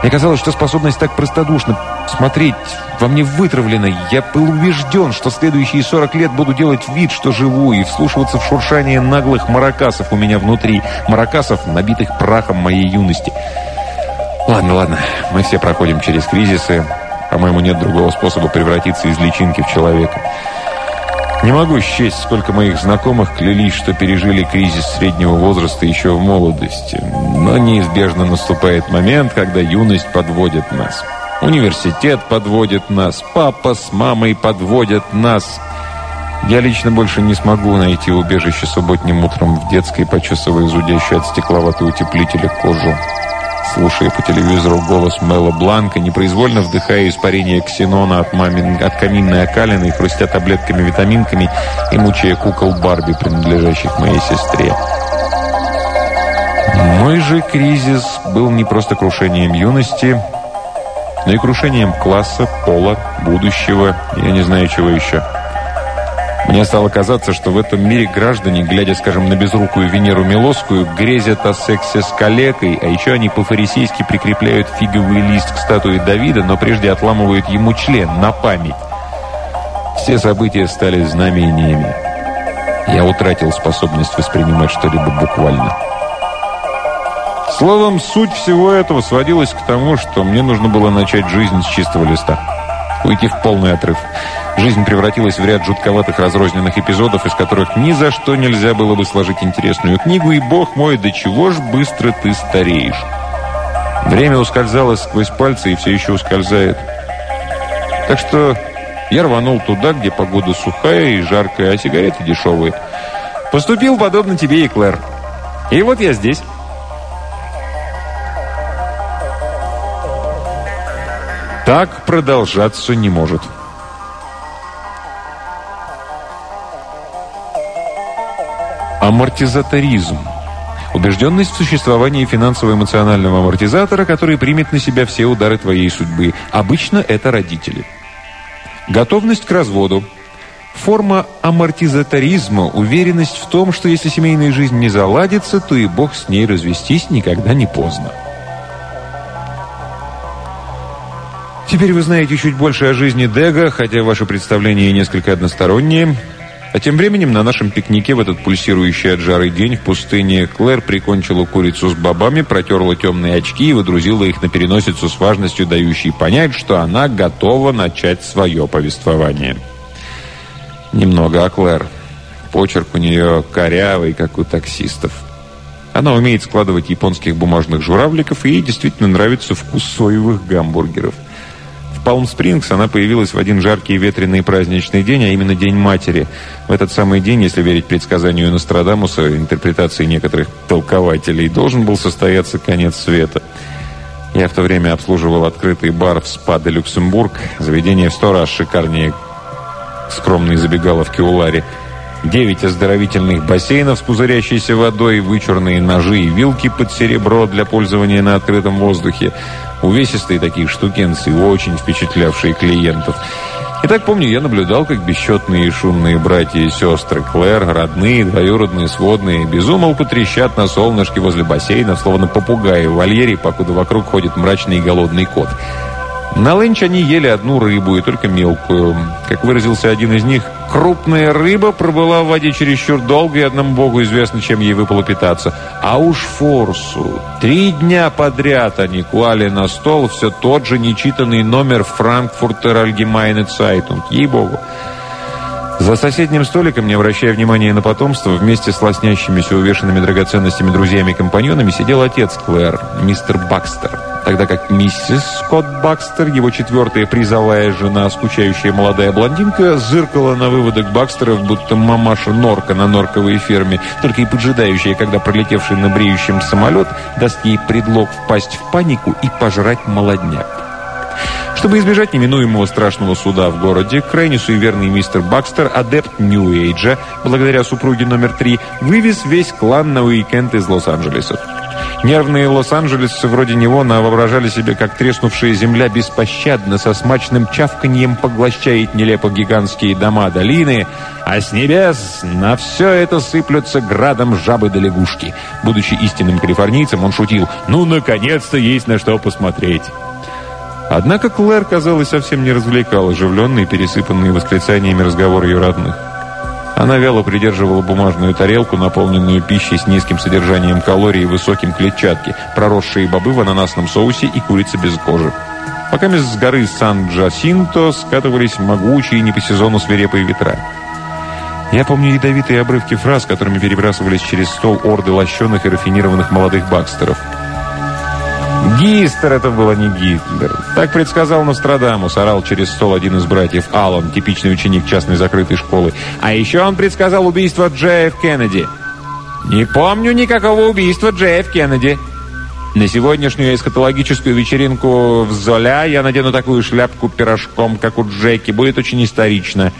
Мне казалось, что способность так простодушно смотреть во мне вытравлена. Я был убежден, что следующие 40 лет буду делать вид, что живу, и вслушиваться в шуршание наглых маракасов у меня внутри. Маракасов, набитых прахом моей юности. Ладно, ладно, мы все проходим через кризисы. По-моему, нет другого способа превратиться из личинки в человека. Не могу счесть, сколько моих знакомых клялись, что пережили кризис среднего возраста еще в молодости. Но неизбежно наступает момент, когда юность подводит нас. Университет подводит нас, папа с мамой подводят нас. Я лично больше не смогу найти убежище субботним утром в детской, почесывая зудящую от стекловатого утеплителя кожу слушая по телевизору голос Мэла Бланка, непроизвольно вдыхая испарение ксенона от, мамин, от каминной окалины и хрустя таблетками-витаминками и мучая кукол Барби, принадлежащих моей сестре. Мой же кризис был не просто крушением юности, но и крушением класса, пола, будущего, я не знаю чего еще. Мне стало казаться, что в этом мире граждане, глядя, скажем, на безрукую Венеру Милосскую, грезят о сексе с калекой, а еще они по-фарисейски прикрепляют фиговый лист к статуе Давида, но прежде отламывают ему член на память. Все события стали знамениями. Я утратил способность воспринимать что-либо буквально. Словом, суть всего этого сводилась к тому, что мне нужно было начать жизнь с чистого листа. Уйти в полный отрыв. Жизнь превратилась в ряд жутковатых разрозненных эпизодов, из которых ни за что нельзя было бы сложить интересную книгу, и, бог мой, до чего ж быстро ты стареешь. Время ускользало сквозь пальцы и все еще ускользает. Так что я рванул туда, где погода сухая и жаркая, а сигареты дешевые. Поступил подобно тебе и Клэр. И вот я здесь. Так продолжаться не может. Амортизаторизм. Убежденность в существовании финансово-эмоционального амортизатора, который примет на себя все удары твоей судьбы. Обычно это родители. Готовность к разводу. Форма амортизаторизма – уверенность в том, что если семейная жизнь не заладится, то и Бог с ней развестись никогда не поздно. Теперь вы знаете чуть больше о жизни Дега, хотя ваше представление несколько одностороннее – а тем временем на нашем пикнике в этот пульсирующий от жары день в пустыне Клэр прикончила курицу с бобами, протерла темные очки и выдрузила их на переносицу с важностью, дающей понять, что она готова начать свое повествование. Немного о Клэр. Почерк у нее корявый, как у таксистов. Она умеет складывать японских бумажных журавликов, и ей действительно нравится вкус соевых гамбургеров – в Палм-Спрингс она появилась в один жаркий ветреный праздничный день, а именно День Матери. В этот самый день, если верить предсказанию Нострадамуса, интерпретации некоторых толкователей, должен был состояться конец света. Я в то время обслуживал открытый бар в СПА-де Люксембург, заведение в сто раз шикарнее скромной забегаловки у Ларри. Девять оздоровительных бассейнов с пузырящейся водой, вычурные ножи и вилки под серебро для пользования на открытом воздухе, увесистые такие штукенцы, очень впечатлявшие клиентов. И так помню, я наблюдал, как бесчетные и шумные братья и сестры Клэр, родные, двоюродные, сводные, безумолку трещат на солнышке возле бассейна, словно попугаи в вольере, покуда вокруг ходит мрачный и голодный кот. На ленч они ели одну рыбу, и только мелкую. Как выразился один из них, крупная рыба пробыла в воде чересчур долго, и одному богу известно, чем ей выпало питаться. А уж форсу. Три дня подряд они клали на стол все тот же нечитанный номер «Франкфуртер Альгемайне Цайтунг». Ей-богу. За соседним столиком, не обращая внимания на потомство, вместе с лоснящимися увешанными драгоценностями друзьями и компаньонами сидел отец Клэр, мистер Бакстер тогда как миссис Скотт Бакстер, его четвертая призовая жена, скучающая молодая блондинка, зыркала на выводок Бакстеров, будто мамаша норка на норковой ферме, только и поджидающая, когда пролетевший на бреющем самолет даст ей предлог впасть в панику и пожрать молодняк. Чтобы избежать неминуемого страшного суда в городе, крайне суеверный мистер Бакстер, адепт Нью-Эйджа, благодаря супруге номер три, вывез весь клан на уикенд из Лос-Анджелеса. Нервные лос-анджелесцы вроде него воображали себе, как треснувшая земля беспощадно со смачным чавканьем поглощает нелепо гигантские дома долины, а с небес на все это сыплются градом жабы да лягушки. Будучи истинным калифорнийцем, он шутил «Ну, наконец-то есть на что посмотреть!» Однако Клэр, казалось, совсем не развлекал оживленные, пересыпанные восклицаниями разговор ее родных. Она вяло придерживала бумажную тарелку, наполненную пищей с низким содержанием калорий и высоким клетчатки, проросшие бобы в ананасном соусе и курица без кожи. Пока с горы Сан-Джасинто скатывались могучие не по сезону свирепые ветра. Я помню ядовитые обрывки фраз, которыми перебрасывались через стол орды лощеных и рафинированных молодых бакстеров – Гистер это было не Гитлер. Так предсказал Нострадамус, орал через стол один из братьев Аллан, типичный ученик частной закрытой школы. А еще он предсказал убийство Джея Кеннеди. Не помню никакого убийства Джея Кеннеди. На сегодняшнюю эскатологическую вечеринку в Золя я надену такую шляпку пирожком, как у Джеки. Будет очень исторично.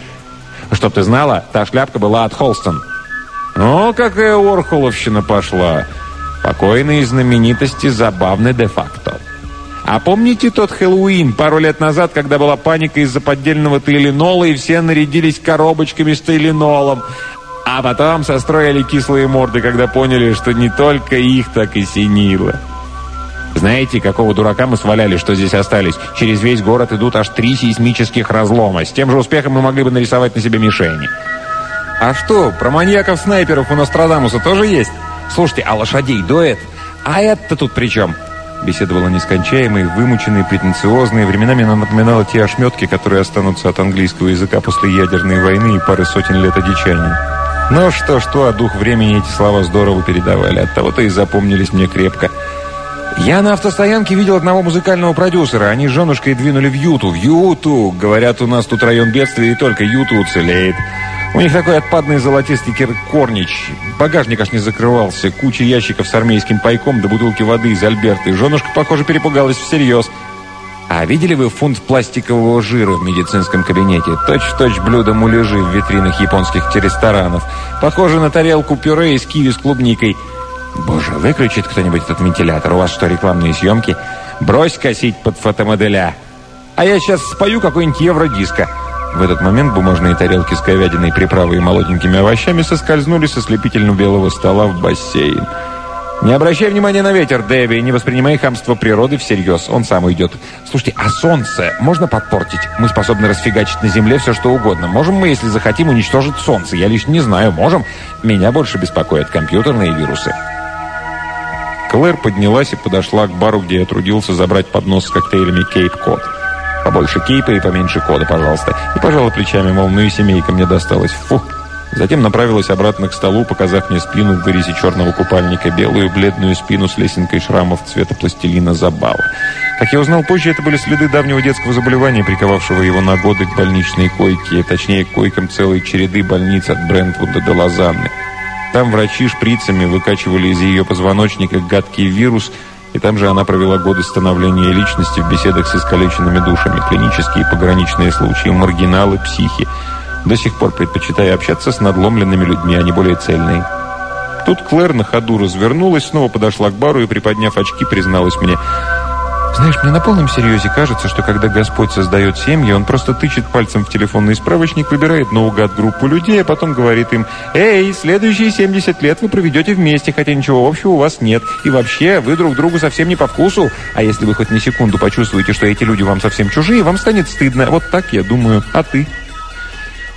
Чтоб ты знала, та шляпка была от Холстон. Ну, какая Орхоловщина пошла. Покойные знаменитости забавны де-факто. А помните тот Хэллоуин пару лет назад, когда была паника из-за поддельного тайленола, и все нарядились коробочками с тайленолом? А потом состроили кислые морды, когда поняли, что не только их так и синило. Знаете, какого дурака мы сваляли, что здесь остались? Через весь город идут аж три сейсмических разлома. С тем же успехом мы могли бы нарисовать на себе мишени. А что, про маньяков-снайперов у Нострадамуса тоже есть? Слушайте, а лошадей дует? А это тут при чем? Беседовала нескончаемой, вымученной, претенциозной. Временами она напоминала те ошметки, которые останутся от английского языка после ядерной войны и пары сотен лет одичания. Но что-что, а дух времени эти слова здорово передавали. Оттого-то и запомнились мне крепко. Я на автостоянке видел одного музыкального продюсера. Они с женушкой двинули в Юту. В Юту! Говорят, у нас тут район бедствия, и только Юту уцелеет. У них такой отпадный золотистый корнич. Багажник аж не закрывался. Куча ящиков с армейским пайком до бутылки воды из Альберты. Женушка, похоже, перепугалась всерьез. А видели вы фунт пластикового жира в медицинском кабинете? Точь-в-точь -точь блюдо муляжи в витринах японских ресторанов. Похоже на тарелку пюре из киви с клубникой. Боже, выключит кто-нибудь этот вентилятор? У вас что, рекламные съемки? Брось косить под фотомоделя. А я сейчас спою какой-нибудь евродиско. В этот момент бумажные тарелки с говядиной, приправой и молоденькими овощами соскользнули со слепительно белого стола в бассейн. «Не обращай внимания на ветер, Дэви, не воспринимай хамство природы всерьез. Он сам уйдет. Слушайте, а солнце можно подпортить? Мы способны расфигачить на Земле все, что угодно. Можем мы, если захотим, уничтожить солнце? Я лично не знаю. Можем? Меня больше беспокоят компьютерные вирусы». Клэр поднялась и подошла к бару, где я трудился забрать поднос с коктейлями «Кейп Кот». Побольше кейпа и поменьше кода, пожалуйста. И пожала плечами, мол, ну и семейка мне досталась. Фу. Затем направилась обратно к столу, показав мне спину в вырезе черного купальника, белую бледную спину с лесенкой шрамов цвета пластилина забава. Как я узнал позже, это были следы давнего детского заболевания, приковавшего его на годы к больничной койке, точнее, к койкам целой череды больниц от Брентвуда до Лозанны. Там врачи шприцами выкачивали из ее позвоночника гадкий вирус – и там же она провела годы становления личности в беседах с искалеченными душами, клинические и пограничные случаи, маргиналы, психи. До сих пор предпочитая общаться с надломленными людьми, а не более цельные. Тут Клэр на ходу развернулась, снова подошла к бару и, приподняв очки, призналась мне – знаешь, мне на полном серьезе кажется, что когда Господь создает семьи, Он просто тычет пальцем в телефонный справочник, выбирает наугад группу людей, а потом говорит им, «Эй, следующие 70 лет вы проведете вместе, хотя ничего общего у вас нет. И вообще, вы друг другу совсем не по вкусу. А если вы хоть на секунду почувствуете, что эти люди вам совсем чужие, вам станет стыдно. Вот так я думаю. А ты?»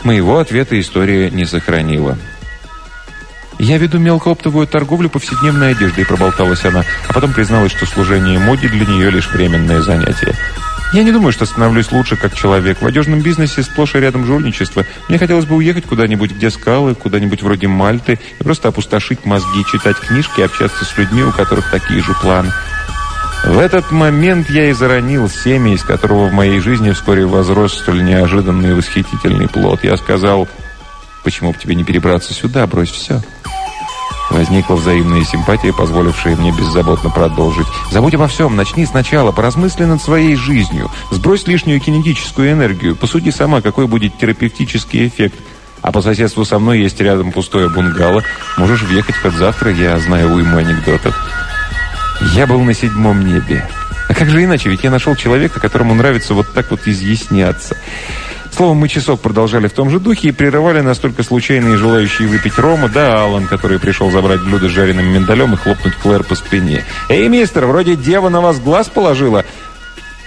Моего ответа история не сохранила. «Я веду мелкооптовую торговлю повседневной одеждой», – проболталась она, а потом призналась, что служение моде для нее лишь временное занятие. «Я не думаю, что становлюсь лучше как человек. В одежном бизнесе сплошь и рядом жульничество. Мне хотелось бы уехать куда-нибудь, где скалы, куда-нибудь вроде Мальты, и просто опустошить мозги, читать книжки, общаться с людьми, у которых такие же планы». В этот момент я и заронил семя, из которого в моей жизни вскоре возрос столь неожиданный и восхитительный плод. Я сказал, почему бы тебе не перебраться сюда, брось все. Возникла взаимная симпатия, позволившая мне беззаботно продолжить. «Забудь обо всем, начни сначала, поразмысли над своей жизнью, сбрось лишнюю кинетическую энергию, посуди сама, какой будет терапевтический эффект. А по соседству со мной есть рядом пустое бунгало. Можешь въехать хоть завтра, я знаю уйму анекдотов». Я был на седьмом небе. А как же иначе, ведь я нашел человека, которому нравится вот так вот изъясняться. Словом, мы часок продолжали в том же духе и прерывали настолько случайные желающие выпить рома, да Алан, который пришел забрать блюдо с жареным миндалем и хлопнуть Клэр по спине. «Эй, мистер, вроде дева на вас глаз положила!»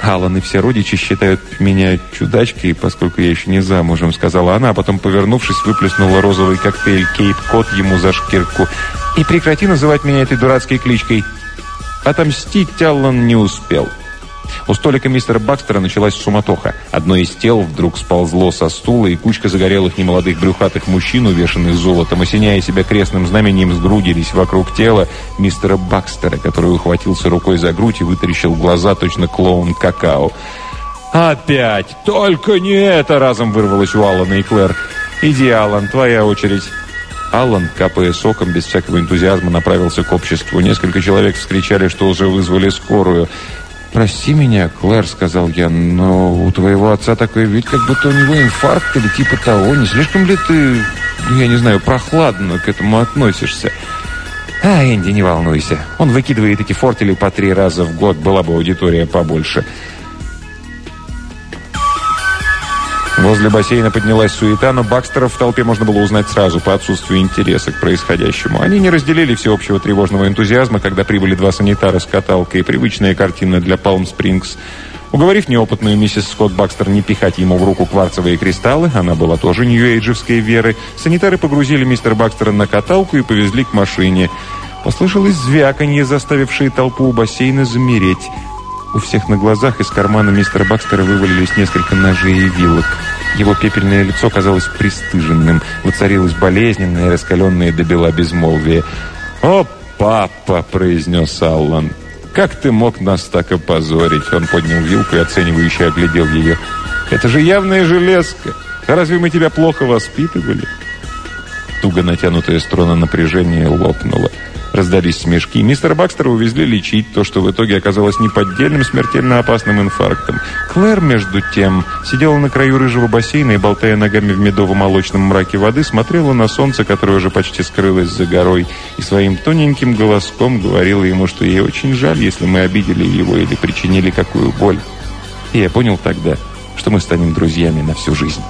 Алан и все родичи считают меня чудачкой, поскольку я еще не замужем, сказала она, а потом, повернувшись, выплеснула розовый коктейль Кейп Кот ему за шкирку. «И прекрати называть меня этой дурацкой кличкой!» Отомстить Аллан не успел. У столика мистера Бакстера началась суматоха. Одно из тел вдруг сползло со стула, и кучка загорелых немолодых брюхатых мужчин, увешанных золотом, осеняя себя крестным знамением, сгрудились вокруг тела мистера Бакстера, который ухватился рукой за грудь и вытаращил глаза, точно клоун какао. «Опять! Только не это!» — разом вырвалось у Аллана и Клэр. «Иди, Аллан, твоя очередь». Аллан, капая соком, без всякого энтузиазма направился к обществу. Несколько человек вскричали, что уже вызвали скорую. «Прости меня, Клэр», — сказал я, — «но у твоего отца такой вид, как будто у него инфаркт или типа того. Не слишком ли ты, ну, я не знаю, прохладно к этому относишься?» А, Энди, не волнуйся. Он выкидывает эти фортели по три раза в год. Была бы аудитория побольше. Возле бассейна поднялась суета, но Бакстеров в толпе можно было узнать сразу по отсутствию интереса к происходящему. Они не разделили всеобщего тревожного энтузиазма, когда прибыли два санитара с каталкой, привычная картина для Палм-Спрингс. Уговорив неопытную миссис Скотт Бакстер не пихать ему в руку кварцевые кристаллы, она была тоже нью-эйджевской веры, санитары погрузили мистера Бакстера на каталку и повезли к машине. Послышалось звяканье, заставившее толпу у бассейна замереть. У всех на глазах из кармана мистера Бакстера вывалились несколько ножей и вилок. Его пепельное лицо казалось пристыженным. Воцарилось болезненное, раскаленное до бела безмолвие. «О, папа!» – произнес Аллан. «Как ты мог нас так опозорить?» Он поднял вилку и оценивающе оглядел ее. «Это же явная железка! Разве мы тебя плохо воспитывали?» Туго натянутая струна напряжения лопнула. Раздались смешки. Мистера Бакстера увезли лечить то, что в итоге оказалось неподдельным смертельно опасным инфарктом. Клэр, между тем, сидела на краю рыжего бассейна и, болтая ногами в медово-молочном мраке воды, смотрела на солнце, которое уже почти скрылось за горой, и своим тоненьким голоском говорила ему, что ей очень жаль, если мы обидели его или причинили какую боль. И я понял тогда, что мы станем друзьями на всю жизнь.